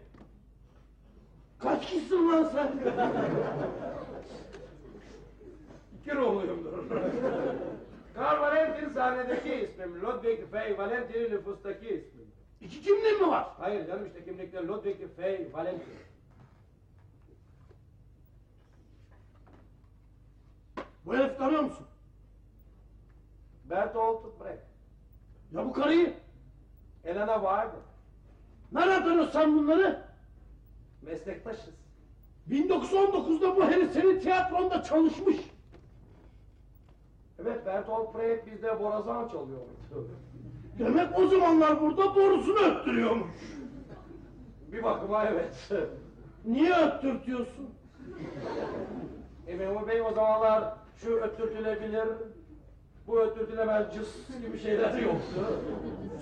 Kaç kişisin lan sen? İki ruhluyumdur. *laughs* Karl Valentin sahnedeki ismim, Ludwig Fey Valentin nüfustaki ismim. İki kimliğin mi var? Hayır canım işte kimlikte Ludwig Fey Valentin. Bu herif tanıyor musun? Bertolt Brecht. Ya bu karıyı? Elena vardı. Nereden tanıyorsun sen bunları? Meslektaşız. 1919'da bu herif senin tiyatronda çalışmış. Evet Bertolt Brecht bizde borazan çalıyordu. Demek o zamanlar burada borusunu öttürüyormuş. Bir bakıma evet. Niye öttürtüyorsun? E memur bey o zamanlar şu öttürtülebilir, bu öttürtülemez cıs gibi şeyler yoktu.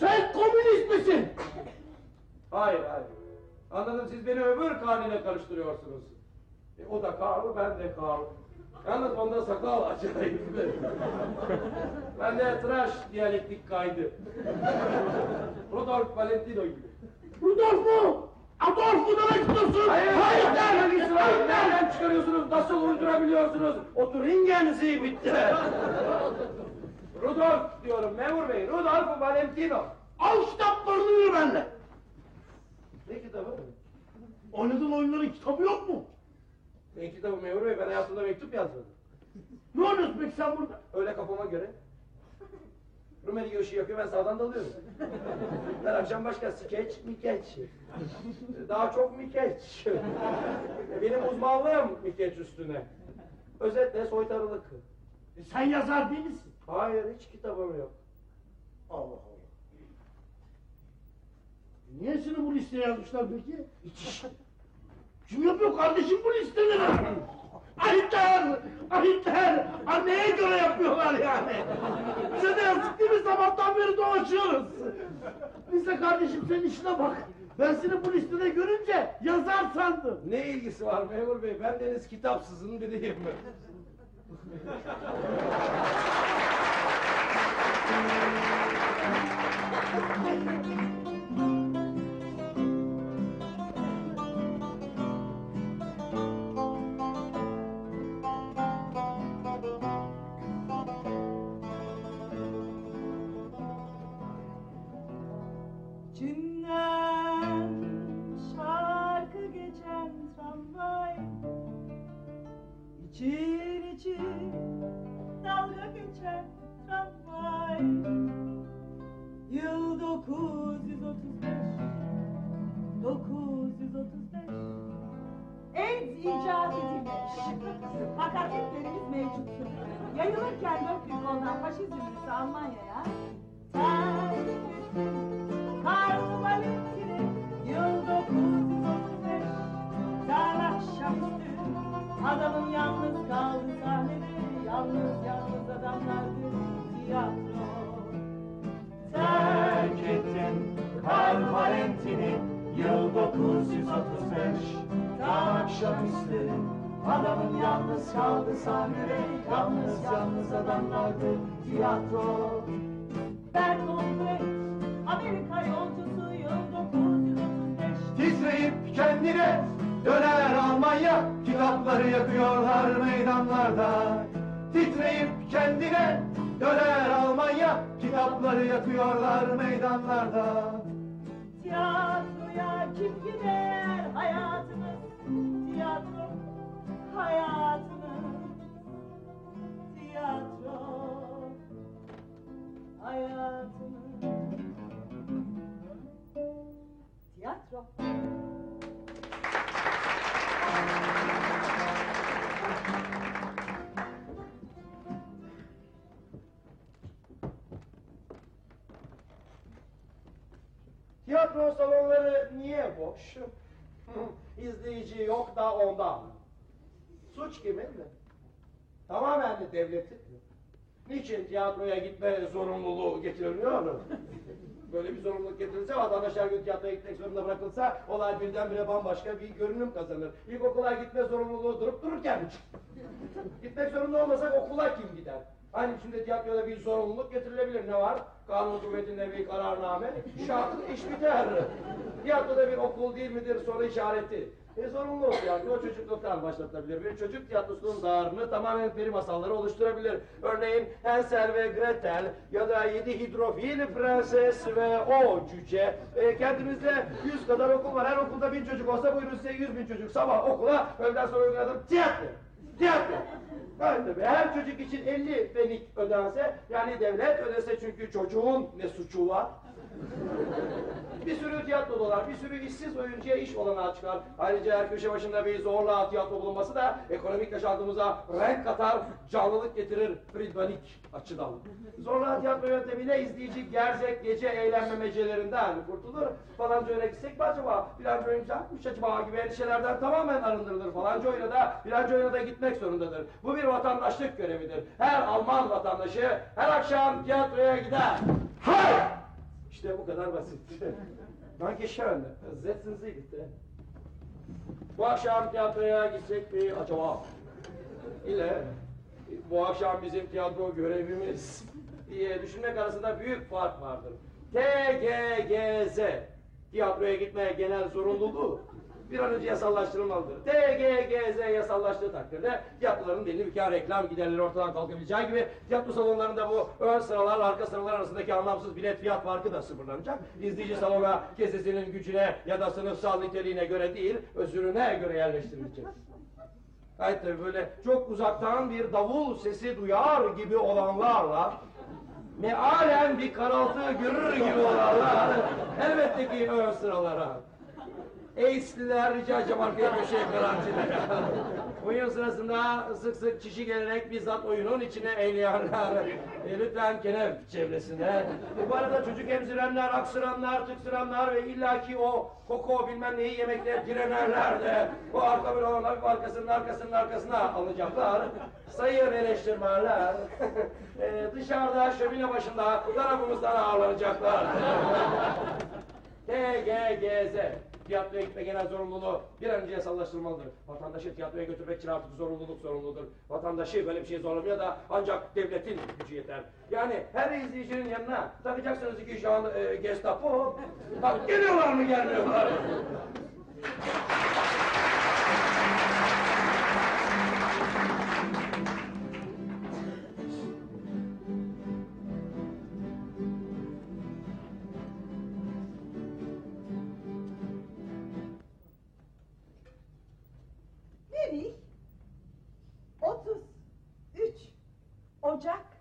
Sen komünist misin? Hayır hayır. Anladım siz beni öbür Karl ile karıştırıyorsunuz. E, o da Karl, ben de Karl. Yalnız onda sakal acayip. ben de tıraş diyalektik kaydı. Rudolf Valentino gibi. Rudolf mu? Adolf mu demek istiyorsun? Hayır, hayır, hayır, hayır, ilgisi var. Nereden çıkarıyorsunuz? Nasıl uydurabiliyorsunuz? Oturingen Sie bitti. Rudolf diyorum memur bey. Rudolf Valentino. Al kitaplarını yürü benimle. Ne kitabı? Oynadığın oyunların kitabı yok mu? Ne kitabı memur bey? Ben hayatımda mektup yazmadım. Ne oynuyorsun peki sen burada? Öyle kafama göre. Rumeli ışığı yakıyor ben sağdan dalıyorum. Her akşam başka skeç, mikeç. Daha çok mikeç. Benim uzmanlığım mikeç üstüne. Özetle soytarılık. E sen yazar değil misin? Hayır hiç kitabım yok. Allah Allah. Niye seni bu listeye yazmışlar peki? Kim yapıyor kardeşim bu listeleri? Ayter! Ayter! Anneye göre yapıyorlar yani. Bize de yazık değil mi? Sabahtan beri dolaşıyoruz. Neyse kardeşim sen işine bak. Ben seni bu listede görünce yazar sandım. Ne ilgisi var memur bey? Ben deniz kitapsızın biriyim. *laughs* icat edilmiş Fakat Hitler'imiz mevcut. Yayılırken dört büyük ondan faşizm ülkesi Almanya'ya Terk etti Karl Valentin'i Yıl 935 Dar akşamüstü Adamın yalnız kaldı sahnede Yalnız yalnız adamlardı Tiyatro. Terk ettim Karl Valentin'i Yıl 935 Tam akşamüstü Adamın yalnız kaldı sahnede Yalnız yalnız adamlardı. Tiyatro. Bertolt Brecht, Amerika yolcusu yıl 935. Titreyip kendine döner Almanya Kitapları yakıyorlar meydanlarda. Titreyip kendine döner Almanya Kitapları yakıyorlar meydanlarda. Tiyatroya boş? İzleyici yok da ondan. Suç kimin mi? Tamamen de devletin. Niçin tiyatroya gitme zorunluluğu getiriliyor? Böyle bir zorunluluk getirilse vatandaş her gün tiyatroya gitmek zorunda bırakılsa olay birdenbire bambaşka bir görünüm kazanır. İlkokula gitme zorunluluğu durup dururken mi? Gitmek zorunda olmasak okula kim gider? Hani şimdi tiyatroda bir zorunluluk getirilebilir. Ne var? Kanun kuvvetinde bir kararname. Şartlı iş biter. Tiyatroda bir okul değil midir soru işareti. E zorunlu tiyatro çocukluktan başlatılabilir. Bir çocuk tiyatrosunun dağarını tamamen peri masalları oluşturabilir. Örneğin Hansel ve Gretel ya da Yedi Hidrofil Prenses ve O Cüce. E, kendimizde yüz kadar okul var. Her okulda bin çocuk olsa buyurun size yüz bin çocuk. Sabah okula, öğleden sonra uygun adım tiyatro. Tiyatro. Tabii her çocuk için 50 fenik ödense yani devlet ödese çünkü çocuğun ne suçu var? Bir sürü tiyatro dolar, bir sürü işsiz oyuncuya iş olanağı çıkar. Ayrıca her köşe başında bir zorla tiyatro bulunması da ekonomik yaşantımıza renk katar, canlılık getirir friedmanik açıdan. Zorla tiyatro yöntemiyle izleyici gerzek gece eğlenmemecelerinden kurtulur. Falanca oyuna gitsek mi acaba? Filanca oyuncu yapmış acaba gibi endişelerden tamamen arındırılır. Falanca oyuna da filanca oyuna da gitmek zorundadır. Bu bir vatandaşlık görevidir. Her Alman vatandaşı her akşam tiyatroya gider. Hayır! İşte bu kadar basit. *laughs* Danke schön. Setzen Sie bitte. Bu akşam tiyatroya gitsek mi acaba? İle bu akşam bizim tiyatro görevimiz diye düşünmek arasında büyük fark vardır. TGGZ tiyatroya gitme genel zorunluluğu bir an önce yasallaştırılmalıdır. TGGZ yasallaştığı takdirde tiyatroların belli bir reklam giderleri ortadan kalkabileceği gibi tiyatro salonlarında bu ön sıralarla arka sıralar arasındaki anlamsız bilet fiyat farkı da sıfırlanacak. İzleyici salona kesesinin gücüne ya da sınıfsal niteliğine göre değil, özürüne göre yerleştirilecek. Gayet tabii böyle çok uzaktan bir davul sesi duyar gibi olanlarla mealen bir karaltı görür gibi olanlar elbette ki ön sıralara. Ace'liler rica edeceğim arkaya köşeye karantinaya. *laughs* Oyun sırasında sık sık kişi gelerek bizzat oyunun içine eğleyenler. E, lütfen kenar çevresine. E, bu arada çocuk emzirenler, aksıranlar, tıksıranlar ve illaki o koko bilmem neyi yemekte direnenler de bu arka olanlar bir arkasının arkasının arkasına alacaklar. Sayın eleştirmenler, *laughs* e, dışarıda şömine başında tarafımızdan ağırlanacaklar. *laughs* TGGZ Tiyatroya gitme genel zorunluluğu bir an önce yasallaştırılmalıdır. Vatandaşı tiyatroya götürmek için artık zorunluluk sorumludur. Vatandaşı böyle bir şey zorlamaya da ancak devletin gücü yeter. Yani her izleyicinin yanına takacaksınız iki Jean e, Gestapo. Bak geliyorlar mı gelmiyorlar *laughs* mı? onde a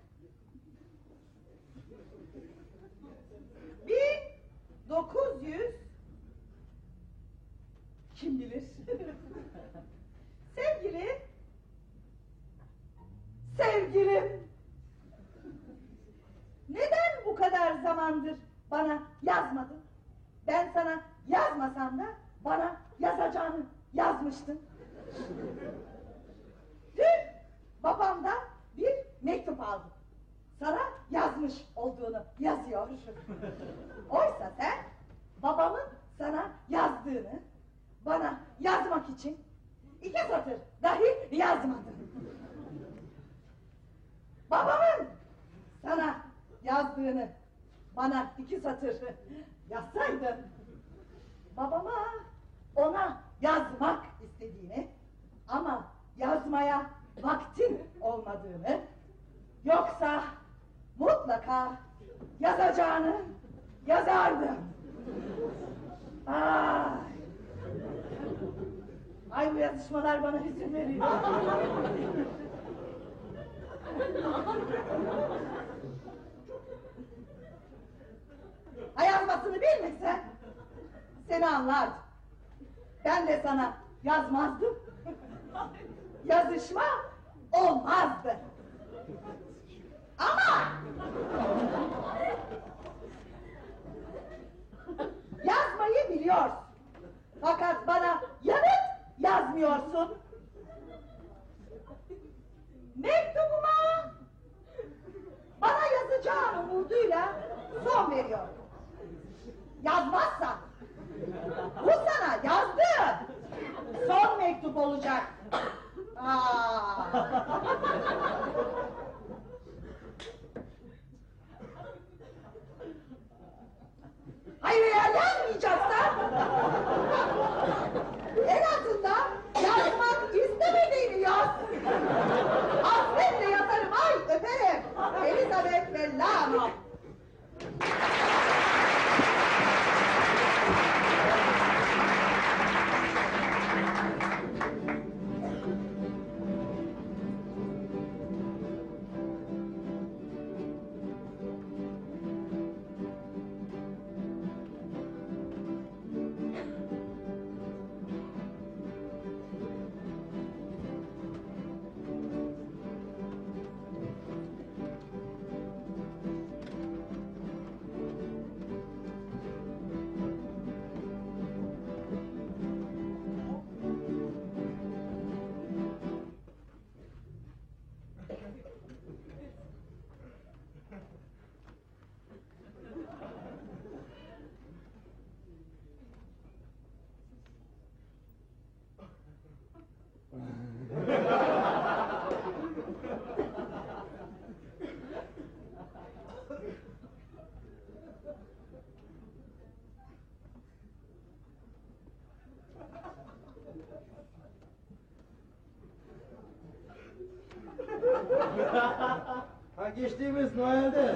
geçtiğimiz Noel'de, *laughs*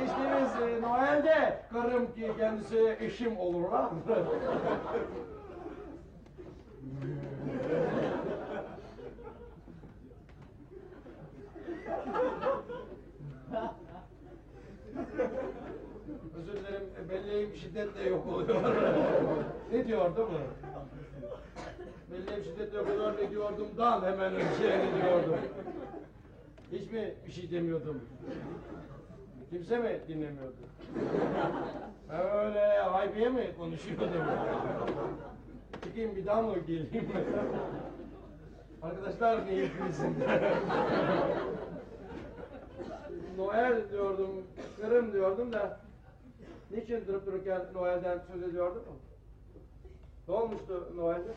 geçtiğimiz e, Noel'de karım ki kendisi eşim olurlar. *laughs* Özür dilerim, e, belleğim şiddetle yok oluyor. *laughs* ne diyordum? Belleğim şiddetle yok oluyor, ne diyordumdan hemen önce ne diyordum. Hiç mi bir şey demiyordum? Kimse mi dinlemiyordu? Öyle haybiye mi konuşuyordum? Çıkayım bir daha mı geleyim? Arkadaşlar niyetlisin. Noel diyordum, kırım diyordum da niçin durup dururken Noel'den söz ediyordum? Ne olmuştu Noel'de?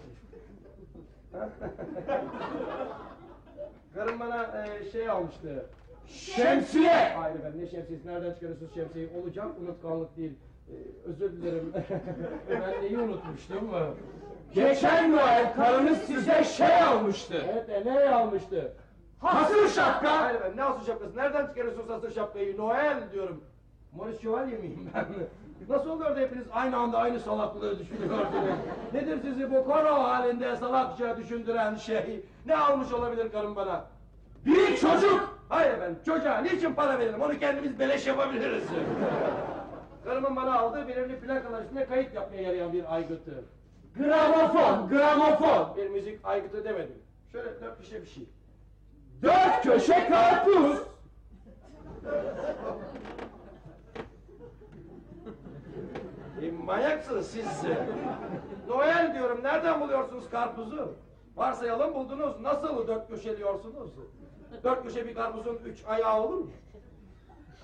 Karım bana e, şey almıştı. Şemsiye! Hayır efendim ne şemsiyesi? Nereden çıkarıyorsunuz şemsiyeyi? Olacak unutkanlık değil. E, özür dilerim. *laughs* ben neyi unutmuştum? Geçen Noel karınız size şey almıştı. Evet e, ne almıştı? Hasır şapka. Hayır efendim ne hasır şapkası? Nereden çıkarıyorsunuz hasır şapkayı? Noel diyorum. Maurice Chevalier miyim ben? Nasıl oluyor da hepiniz aynı anda aynı salaklığı düşünüyorsunuz? Nedir sizi bu koro halinde salakça düşündüren şey? Ne almış olabilir karım bana? Bir çocuk. Hayır efendim çocuğa niçin para verelim? Onu kendimiz beleş yapabiliriz. Karımın bana aldığı belirli plakalar üstüne kayıt yapmaya yarayan bir aygıtı. Gramofon, gramofon. Bir müzik aygıtı demedim. Şöyle dört kişi bir şey. Dört köşe karpuz. E, manyaksınız siz. Noel diyorum nereden buluyorsunuz karpuzu? Varsayalım buldunuz. Nasıl dört köşe diyorsunuz? Dört köşe bir karpuzun üç ayağı olur mu?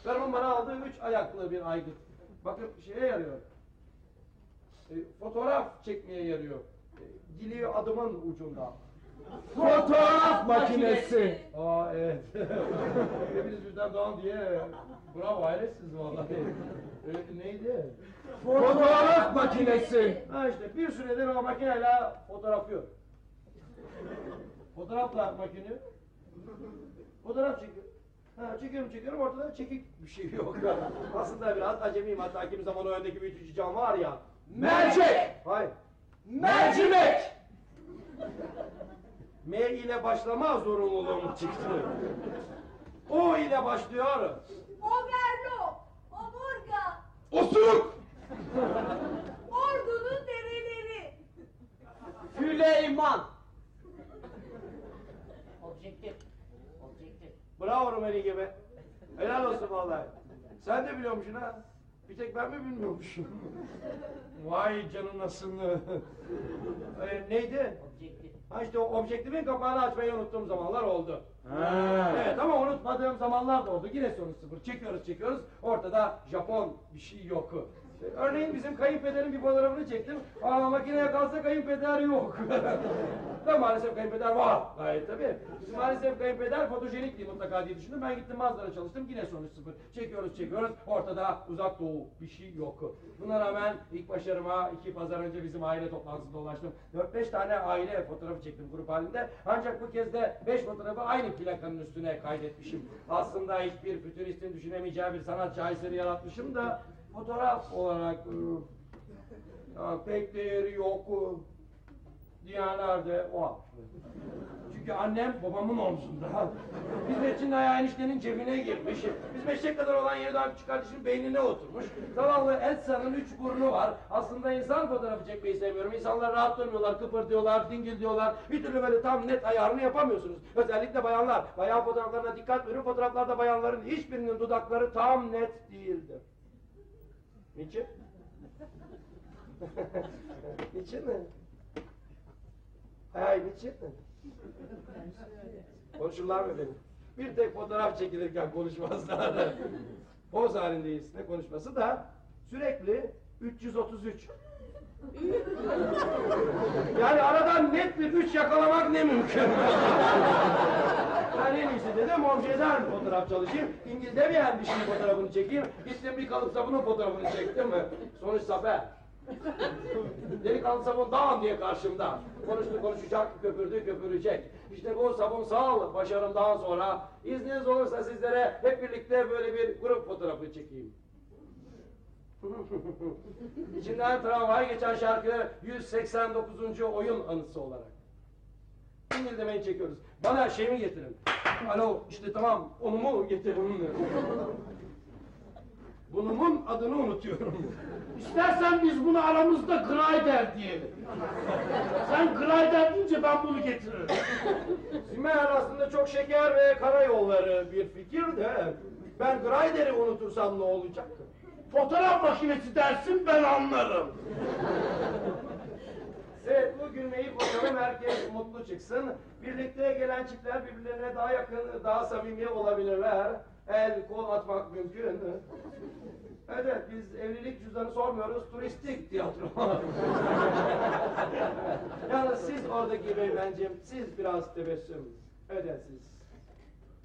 Karımın bana aldığı üç ayaklı bir aygıt. Bakın şeye yarıyor. E, fotoğraf çekmeye yarıyor. Dili adımın ucunda. Fotoğraf makinesi. Aa evet. *laughs* Hepiniz birden doğan diye bravo ailesiz vallahi. Ee, neydi? Fotoğraf makinesi. Ha işte bir süredir o makineyle fotoğraf yok. Fotoğrafla makine. Fotoğraf çekiyor. Ha, çekiyorum çekiyorum ortada çekik bir şey yok. *laughs* Aslında biraz acemiyim hatta kimi zaman o öndeki büyütücü cam var ya. Mercek. Hayır. Mercimek. M ile başlama zorunluluğum çıktı. O ile başlıyor. Overlock, omurga, Osuruk. Ordunun dereleri. Süleyman. Objektif. Objektif. Bravo Rumeli gibi. Helal olsun vallahi. Sen de biliyormuşsun ha. Bir tek ben mi bilmiyormuşum? Vay canınasını. ee, neydi? Objektif. Ha işte o objektifin kapağını açmayı unuttuğum zamanlar oldu. Ha. Evet ama unutmadığım zamanlar da oldu. Yine sonuç sıfır. Çekiyoruz çekiyoruz. Ortada Japon bir şey yok. Örneğin bizim kayınpederin bir fotoğrafını çektim. Aa makineye kalsa kayınpeder yok. *laughs* da maalesef kayınpeder var. Gayet tabii. Maalesef kayınpeder fotojenik değil mutlaka diye düşündüm. Ben gittim mağazada çalıştım. Yine sonuç sıfır. Çekiyoruz çekiyoruz. Ortada uzak doğu bir şey yok. Buna rağmen ilk başarıma iki pazar önce bizim aile toplantısında ulaştım. 4-5 tane aile fotoğrafı çektim grup halinde. Ancak bu kez de 5 fotoğrafı aynı plakanın üstüne kaydetmişim. Aslında hiçbir fütüristin düşünemeyeceği bir sanatçı eseri yaratmışım da fotoğraf olarak ıı, ya pek değeri yok ıı, diyenler de var. Çünkü annem babamın omzunda. Hizmetçinin ayağı eniştenin cebine girmiş. Biz beşe kadar olan yeri daha küçük kardeşinin beynine oturmuş. Zavallı Elsa'nın üç burnu var. Aslında insan fotoğrafı çekmeyi sevmiyorum. İnsanlar rahat durmuyorlar, kıpırdıyorlar, dingil diyorlar. Bir türlü böyle tam net ayarını yapamıyorsunuz. Özellikle bayanlar. Bayan fotoğraflarına dikkat verin. Fotoğraflarda bayanların hiçbirinin dudakları tam net değildir. Niçin? *laughs* Niçin mi? Hay niçin mi? Konuşurlar mı benim? Bir tek fotoğraf çekilirken konuşmazlar. Poz halindeyiz. Ne konuşması da sürekli 333. Yani aradan net bir üç yakalamak ne mümkün. ben en iyisi dedim objeden fotoğraf çalışayım. İngiliz demeyen bir şeyin fotoğrafını çekeyim. Gittim bir kalıp sabunun fotoğrafını çektim. Sonuç zafer. Delikanlı sabun dağın diye karşımda. Konuştu konuşacak, köpürdü köpürecek. İşte bu sabunsal başarımdan sonra izniniz olursa sizlere hep birlikte böyle bir grup fotoğrafı çekeyim. *laughs* İçinden tramvay geçen şarkı 189. oyun anısı olarak. İngilizcemeyi çekiyoruz. Bana şeyimi getirin. Alo işte tamam onu mu getirin? *laughs* Bunumun adını unutuyorum. İstersen biz bunu aramızda Grider diyelim. Sen Grider deyince ben bunu getiririm. Zimer aslında çok şeker ve karayolları bir fikir de ben Grider'i unutursam ne olacak? Fotoğraf makinesi dersin ben anlarım. Evet bu gülmeyi bakalım herkes mutlu çıksın. Birlikte gelen çiftler birbirlerine daha yakın, daha samimi olabilirler. El kol atmak mümkün. Evet biz evlilik cüzdanı sormuyoruz, turistik tiyatro. *laughs* Yalnız siz oradaki beyefendiciğim, siz biraz tebessüm ödensiz.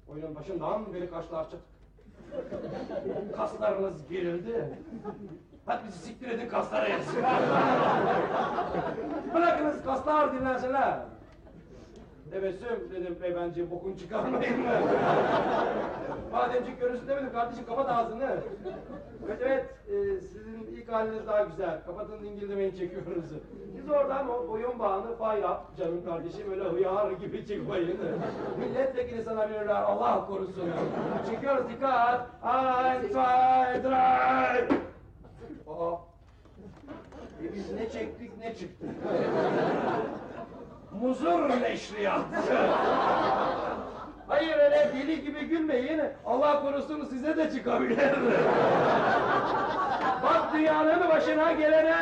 Oyunun başından beri kaşlar çık. *laughs* Kaslarınız gerildi. Hadi bizi siktir edin kaslara yatsın. *laughs* Bırakınız kaslar dinlensinler. Tebessüm dedim beyefendi bokun çıkarmayın. *laughs* Bademcik görürsün demedim kardeşim kapat ağzını. Evet evet e, sizin ilk haliniz daha güzel. Kapatın dingildemeyin çekiyoruz. Siz oradan o boyun bağını fay yap canım kardeşim öyle hıyar gibi çıkmayın. *laughs* Milletvekili sanabilirler Allah korusun. Çekiyoruz dikkat. Ein, zwei, drei. Aa. E biz ne çektik ne çıktı. *laughs* Muzur neşriyat. Hayır öyle deli gibi gülmeyin. Allah korusun size de çıkabilir. *laughs* Bak dünyanın başına gelene.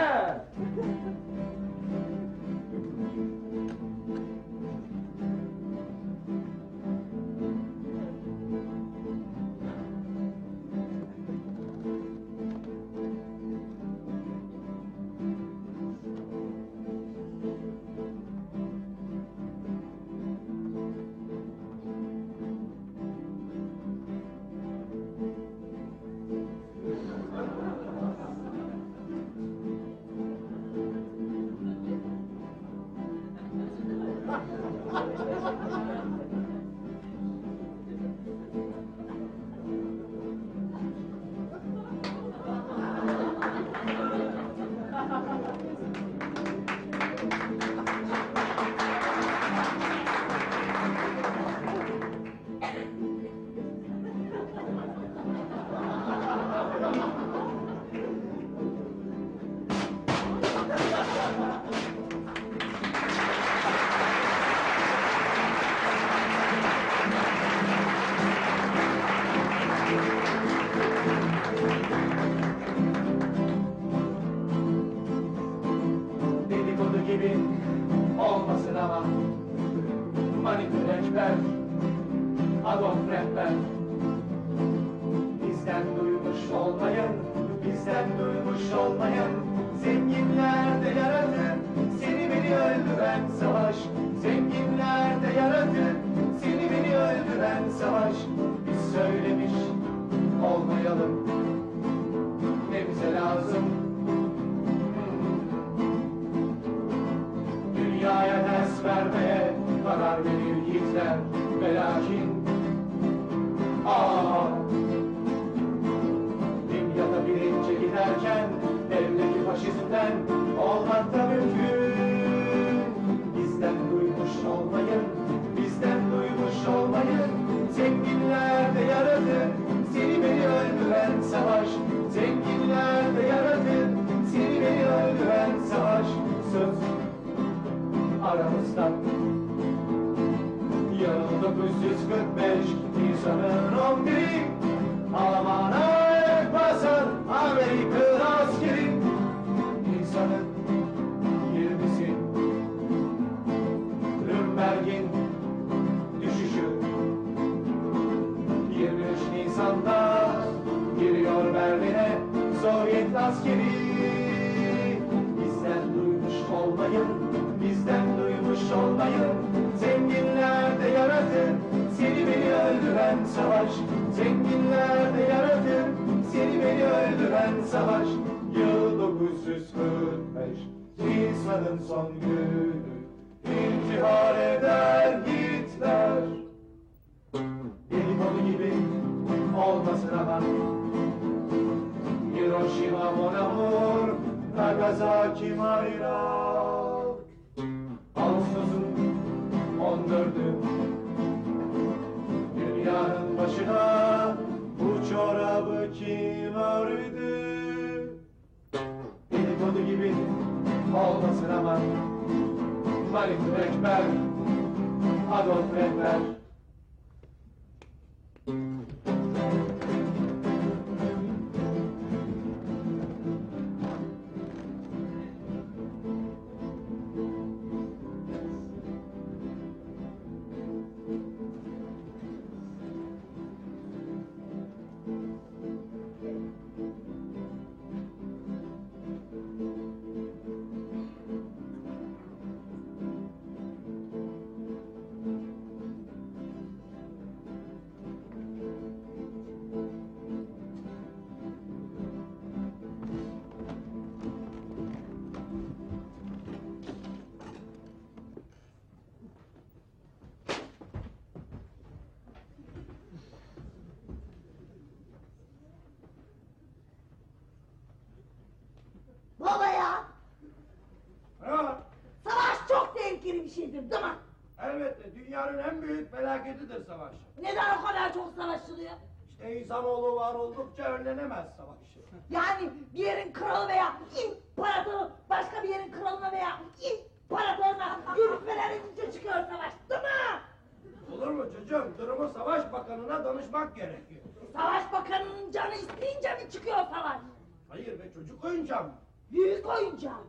Dünyanın en büyük felaketidir savaş. Neden o kadar çok savaşılıyor? İşte insanoğlu var oldukça önlenemez savaşı. Yani bir yerin kralı veya imparatoru başka bir yerin kralına veya imparatoruna yürüt verince çıkıyor savaş değil mi? Olur mu çocuğum? Durumu savaş bakanına danışmak gerekiyor. Savaş bakanının canı isteyince mi çıkıyor savaş? Hayır be çocuk oyuncağım. Büyük oyuncağım.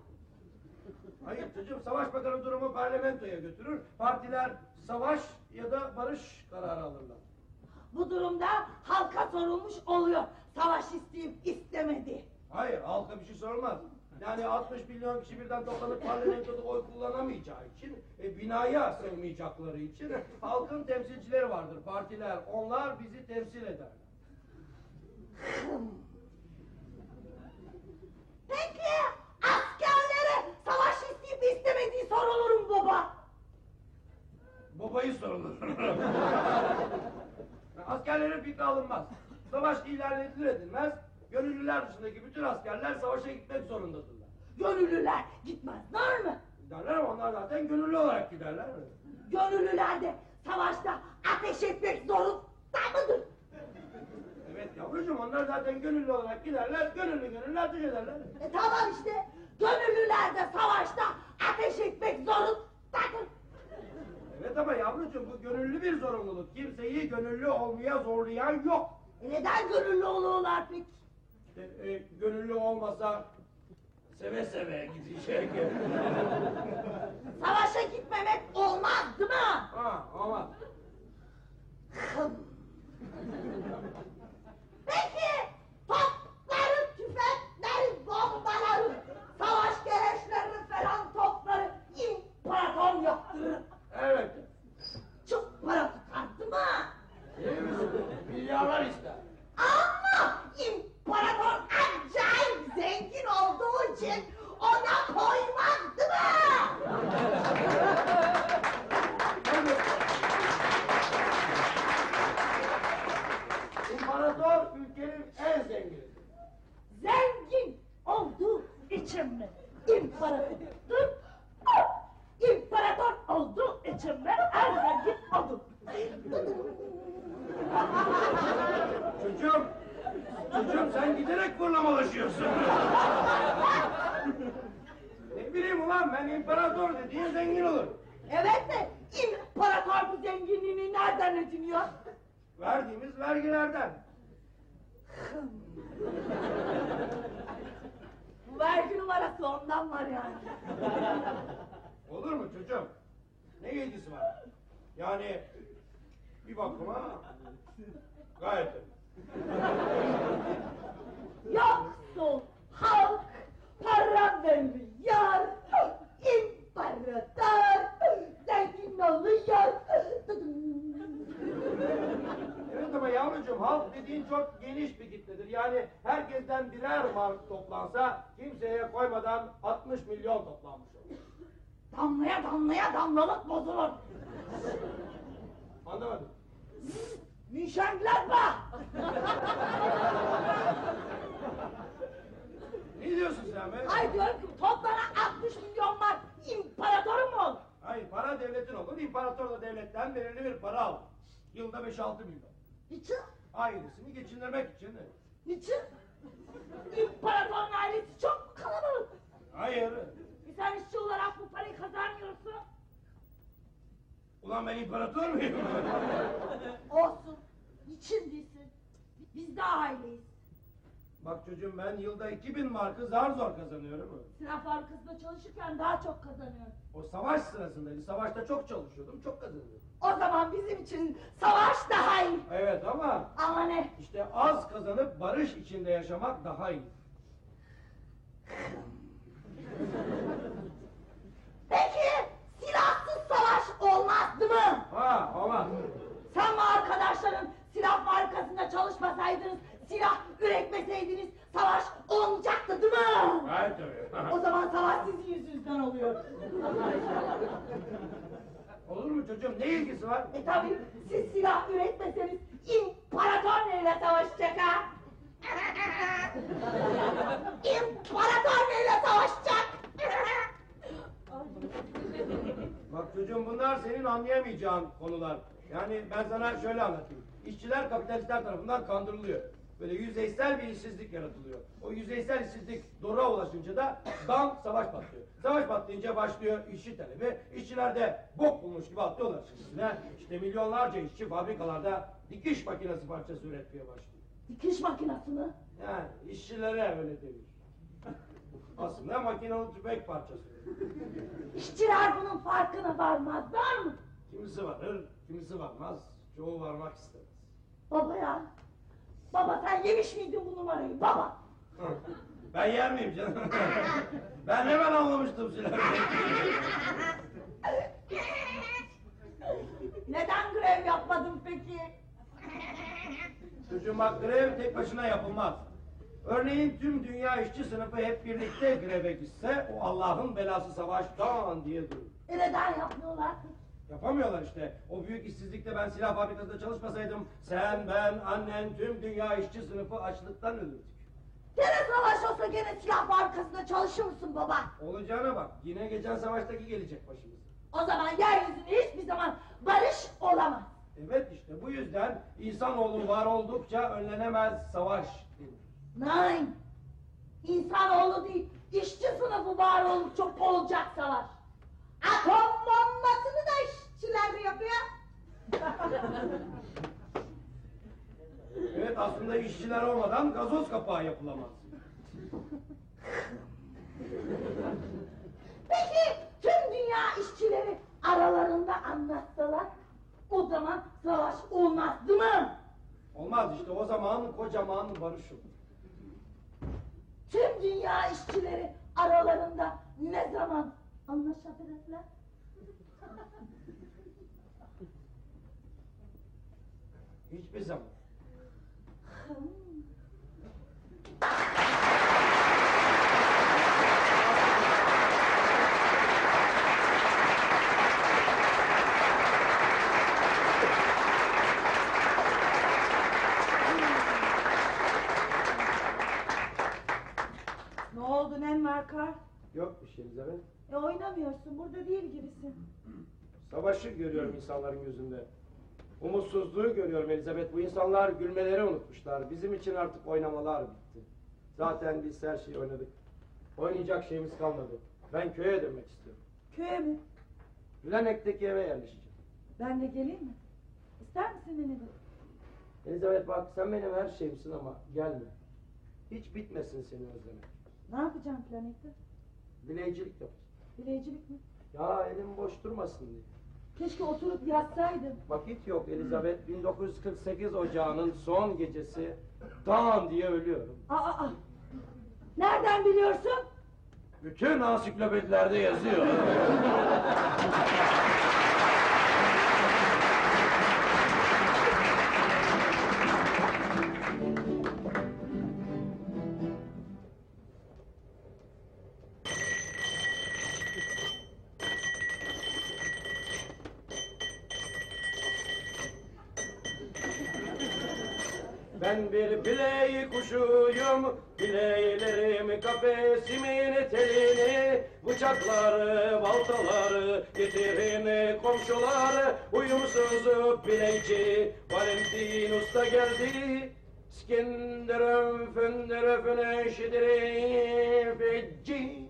Hayır çocuğum savaş bakanı durumu parlamentoya götürür. Partiler savaş ya da barış kararı alırlar. Bu durumda halka sorulmuş oluyor. Savaş isteyip istemedi. Hayır halka bir şey sorulmaz. Yani 60 milyon kişi birden toplanıp parlamentoda oy kullanamayacağı için, e, binaya sığmayacakları için halkın temsilcileri vardır, partiler. Onlar bizi temsil ederler. Peki askerlere savaş isteyip istemediği sorulur mu baba? Babayı sorulur. *laughs* Askerlerin fikri alınmaz. Savaş ilan edilir edilmez, gönüllüler dışındaki bütün askerler savaşa gitmek zorundadırlar. Gönüllüler gitmezler mi? Giderler ama onlar zaten gönüllü olarak giderler. Gönüllüler de savaşta ateş etmek zorunda mıdır? Evet yavrucuğum onlar zaten gönüllü olarak giderler, gönüllü gönüllü ateş ederler. E tamam işte. Gönüllüler de savaşta ateş etmek zorundadır. Evet ama yavrucuğum bu gönüllü bir zorunluluk. Kimseyi gönüllü olmaya zorlayan yok. E neden gönüllü oluyorlar peki? İşte, e, gönüllü olmasa Seve seve gidecek. *laughs* Savaşa gitmemek olmaz değil mi? Ha ama Peki yaptırır. Evet. Çok para tutar değil mi? Değil misin? Milyarlar ister. Ama imparator acayip zengin olduğu için ona koymaz değil mi? İmparator ülkenin en zengini. Zengin olduğu için mi? İmparator, imparator olduğu için mi? En zengin oldum. Çocuğum, çocuğum sen giderek fırlamalaşıyorsun. ne bileyim ulan ben imparator dediğin zengin olur. Evet de imparator bu zenginliğini nereden ediniyor? Verdiğimiz vergilerden. Vergi numarası ondan var yani. Olur mu çocuğum? Ne ilgisi var? Yani bir bakıma gayet. Yoksul halk para veriyor, imparator zengin oluyor. Evet ama yavrucuğum halk dediğin çok geniş bir kitledir. Yani herkesten birer mark toplansa kimseye koymadan 60 milyon toplanmış olur. Damlaya damlaya damlalık bozulur. Anlamadım. Bak. Ne diyorsun sen be? Ay diyorum ki toplana 60 milyon var. İmparatorum olur? Hayır para devletin olur. İmparator da devletten belirli bir para alır. Yılda 5-6 milyon. Niçin? Ailesini geçindirmek için. Niçin? İmparatorun ailesi çok kalabalık. Hayır. E sen işçi olarak bu parayı kazanmıyorsun. Ulan ben imparator muyum? *laughs* Olsun. Niçin değilsin? Biz de aileyiz. Bak çocuğum ben yılda 2000 markı zar zor kazanıyorum. Silah fabrikasında çalışırken daha çok kazanıyorum. O savaş sırasındaydı. Savaşta çok çalışıyordum, çok kazanıyordum. O zaman bizim için savaş daha iyi. Evet ama Ama ne? işte az kazanıp barış içinde yaşamak daha iyi. *laughs* Peki silahsız savaş olmaz değil mi? Ha ama Sen ve arkadaşların silah çalışmasaydınız, silah üretmeseydiniz savaş olmayacaktı değil mi? gayet tabii. O zaman savaş sizin yüzünüzden oluyor. Olur mu çocuğum? Ne ilgisi var? E tabi siz silah üretmeseniz imparator neyle savaşacak ha? imparator neyle savaşacak? Bak çocuğum bunlar senin anlayamayacağın konular. Yani ben sana şöyle anlatayım. İşçiler kapitalistler tarafından kandırılıyor. Böyle yüzeysel bir işsizlik yaratılıyor. O yüzeysel işsizlik dora ulaşınca da dam savaş patlıyor. Savaş patlayınca başlıyor işçi talebi. İşçiler de bok bulmuş gibi atlıyorlar üstüne. İşte milyonlarca işçi fabrikalarda dikiş makinesi parçası üretmeye başlıyor. Dikiş makinası mı? Yani işçilere öyle denir. Aslında makinalı tüfek parçası. İşçiler bunun farkına varmazlar mı? Kimisi varır, kimisi varmaz. Çoğu varmak istemez. Baba ya. Baba sen yemiş miydin bu numarayı baba? *laughs* Ben yer miyim canım? *laughs* ben hemen anlamıştım silahı. *laughs* Neden grev yapmadın peki? Çocuğum bak grev tek başına yapılmaz. Örneğin tüm dünya işçi sınıfı hep birlikte greve gitse o Allah'ın belası savaştan diye durur. E neden yapmıyorlar? Yapamıyorlar işte. O büyük işsizlikte ben silah fabrikasında çalışmasaydım sen, ben, annen, tüm dünya işçi sınıfı açlıktan ölürdük. Gene savaş olsa gene silah fabrikasında çalışır mısın baba? Olacağına bak. Yine geçen savaştaki gelecek başımıza. O zaman yeryüzünde hiçbir zaman barış olamaz. Evet işte bu yüzden insanoğlu var oldukça önlenemez savaş denir. Nein. İnsanoğlu değil, işçi sınıfı var çok olacak savaş. Atom bombasını da işçiler yapıyor? Evet aslında işçiler olmadan gazoz kapağı yapılamaz. Peki tüm dünya işçileri aralarında anlaşsalar o zaman savaş olmazdı mı? Olmaz işte o zaman kocaman barış olur. Tüm dünya işçileri aralarında ne zaman anlaşabilirler? Hiçbir zaman. Ne oldu Nenvar Kar? Yok bir şey Elizabeth. E oynamıyorsun burada değil gibisin. Savaşı görüyorum insanların yüzünde. Umutsuzluğu görüyorum Elizabeth. Bu insanlar gülmeleri unutmuşlar. Bizim için artık oynamalar bitti. Zaten biz her şeyi oynadık. Oynayacak şeyimiz kalmadı. Ben köye dönmek istiyorum. Köye mi? Lanek'teki eve yerleşeceğim. Ben de geleyim mi? İster misin beni de? Elizabeth bak sen benim her şeyimsin ama gelme. Hiç bitmesin seni özlemek. Ne yapacağım planette? Bileycilik yapacağım. Bileycilik mi? Ya elim boş durmasın diye. Keşke oturup yazsaydım. Vakit yok Elizabeth. 1948 Ocağı'nın son gecesi Dan diye ölüyorum. Aa, aa. Nereden biliyorsun? Bütün ansiklopedilerde yazıyor. *laughs* bıçakları, baltaları getirin komşular, uyumsuz bileyci, Valentin Usta geldi. Skinderem fındere füneşidirin fecci.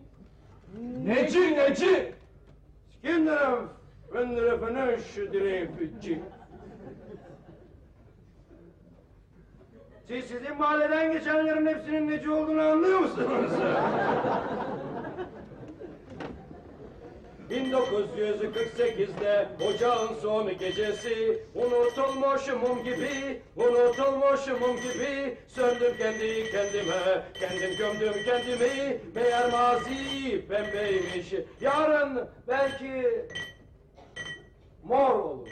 Neci neci? Skinderem fındere füneşidirin fecci. Siz sizin mahalleden geçenlerin hepsinin neci olduğunu anlıyor musunuz? 1948'de ocağın son gecesi. Unutulmuş mum gibi, unutulmuş mum gibi. Söndüm kendi kendime, kendim gömdüm kendimi. Meğer mazi pembeymiş. Yarın belki mor olur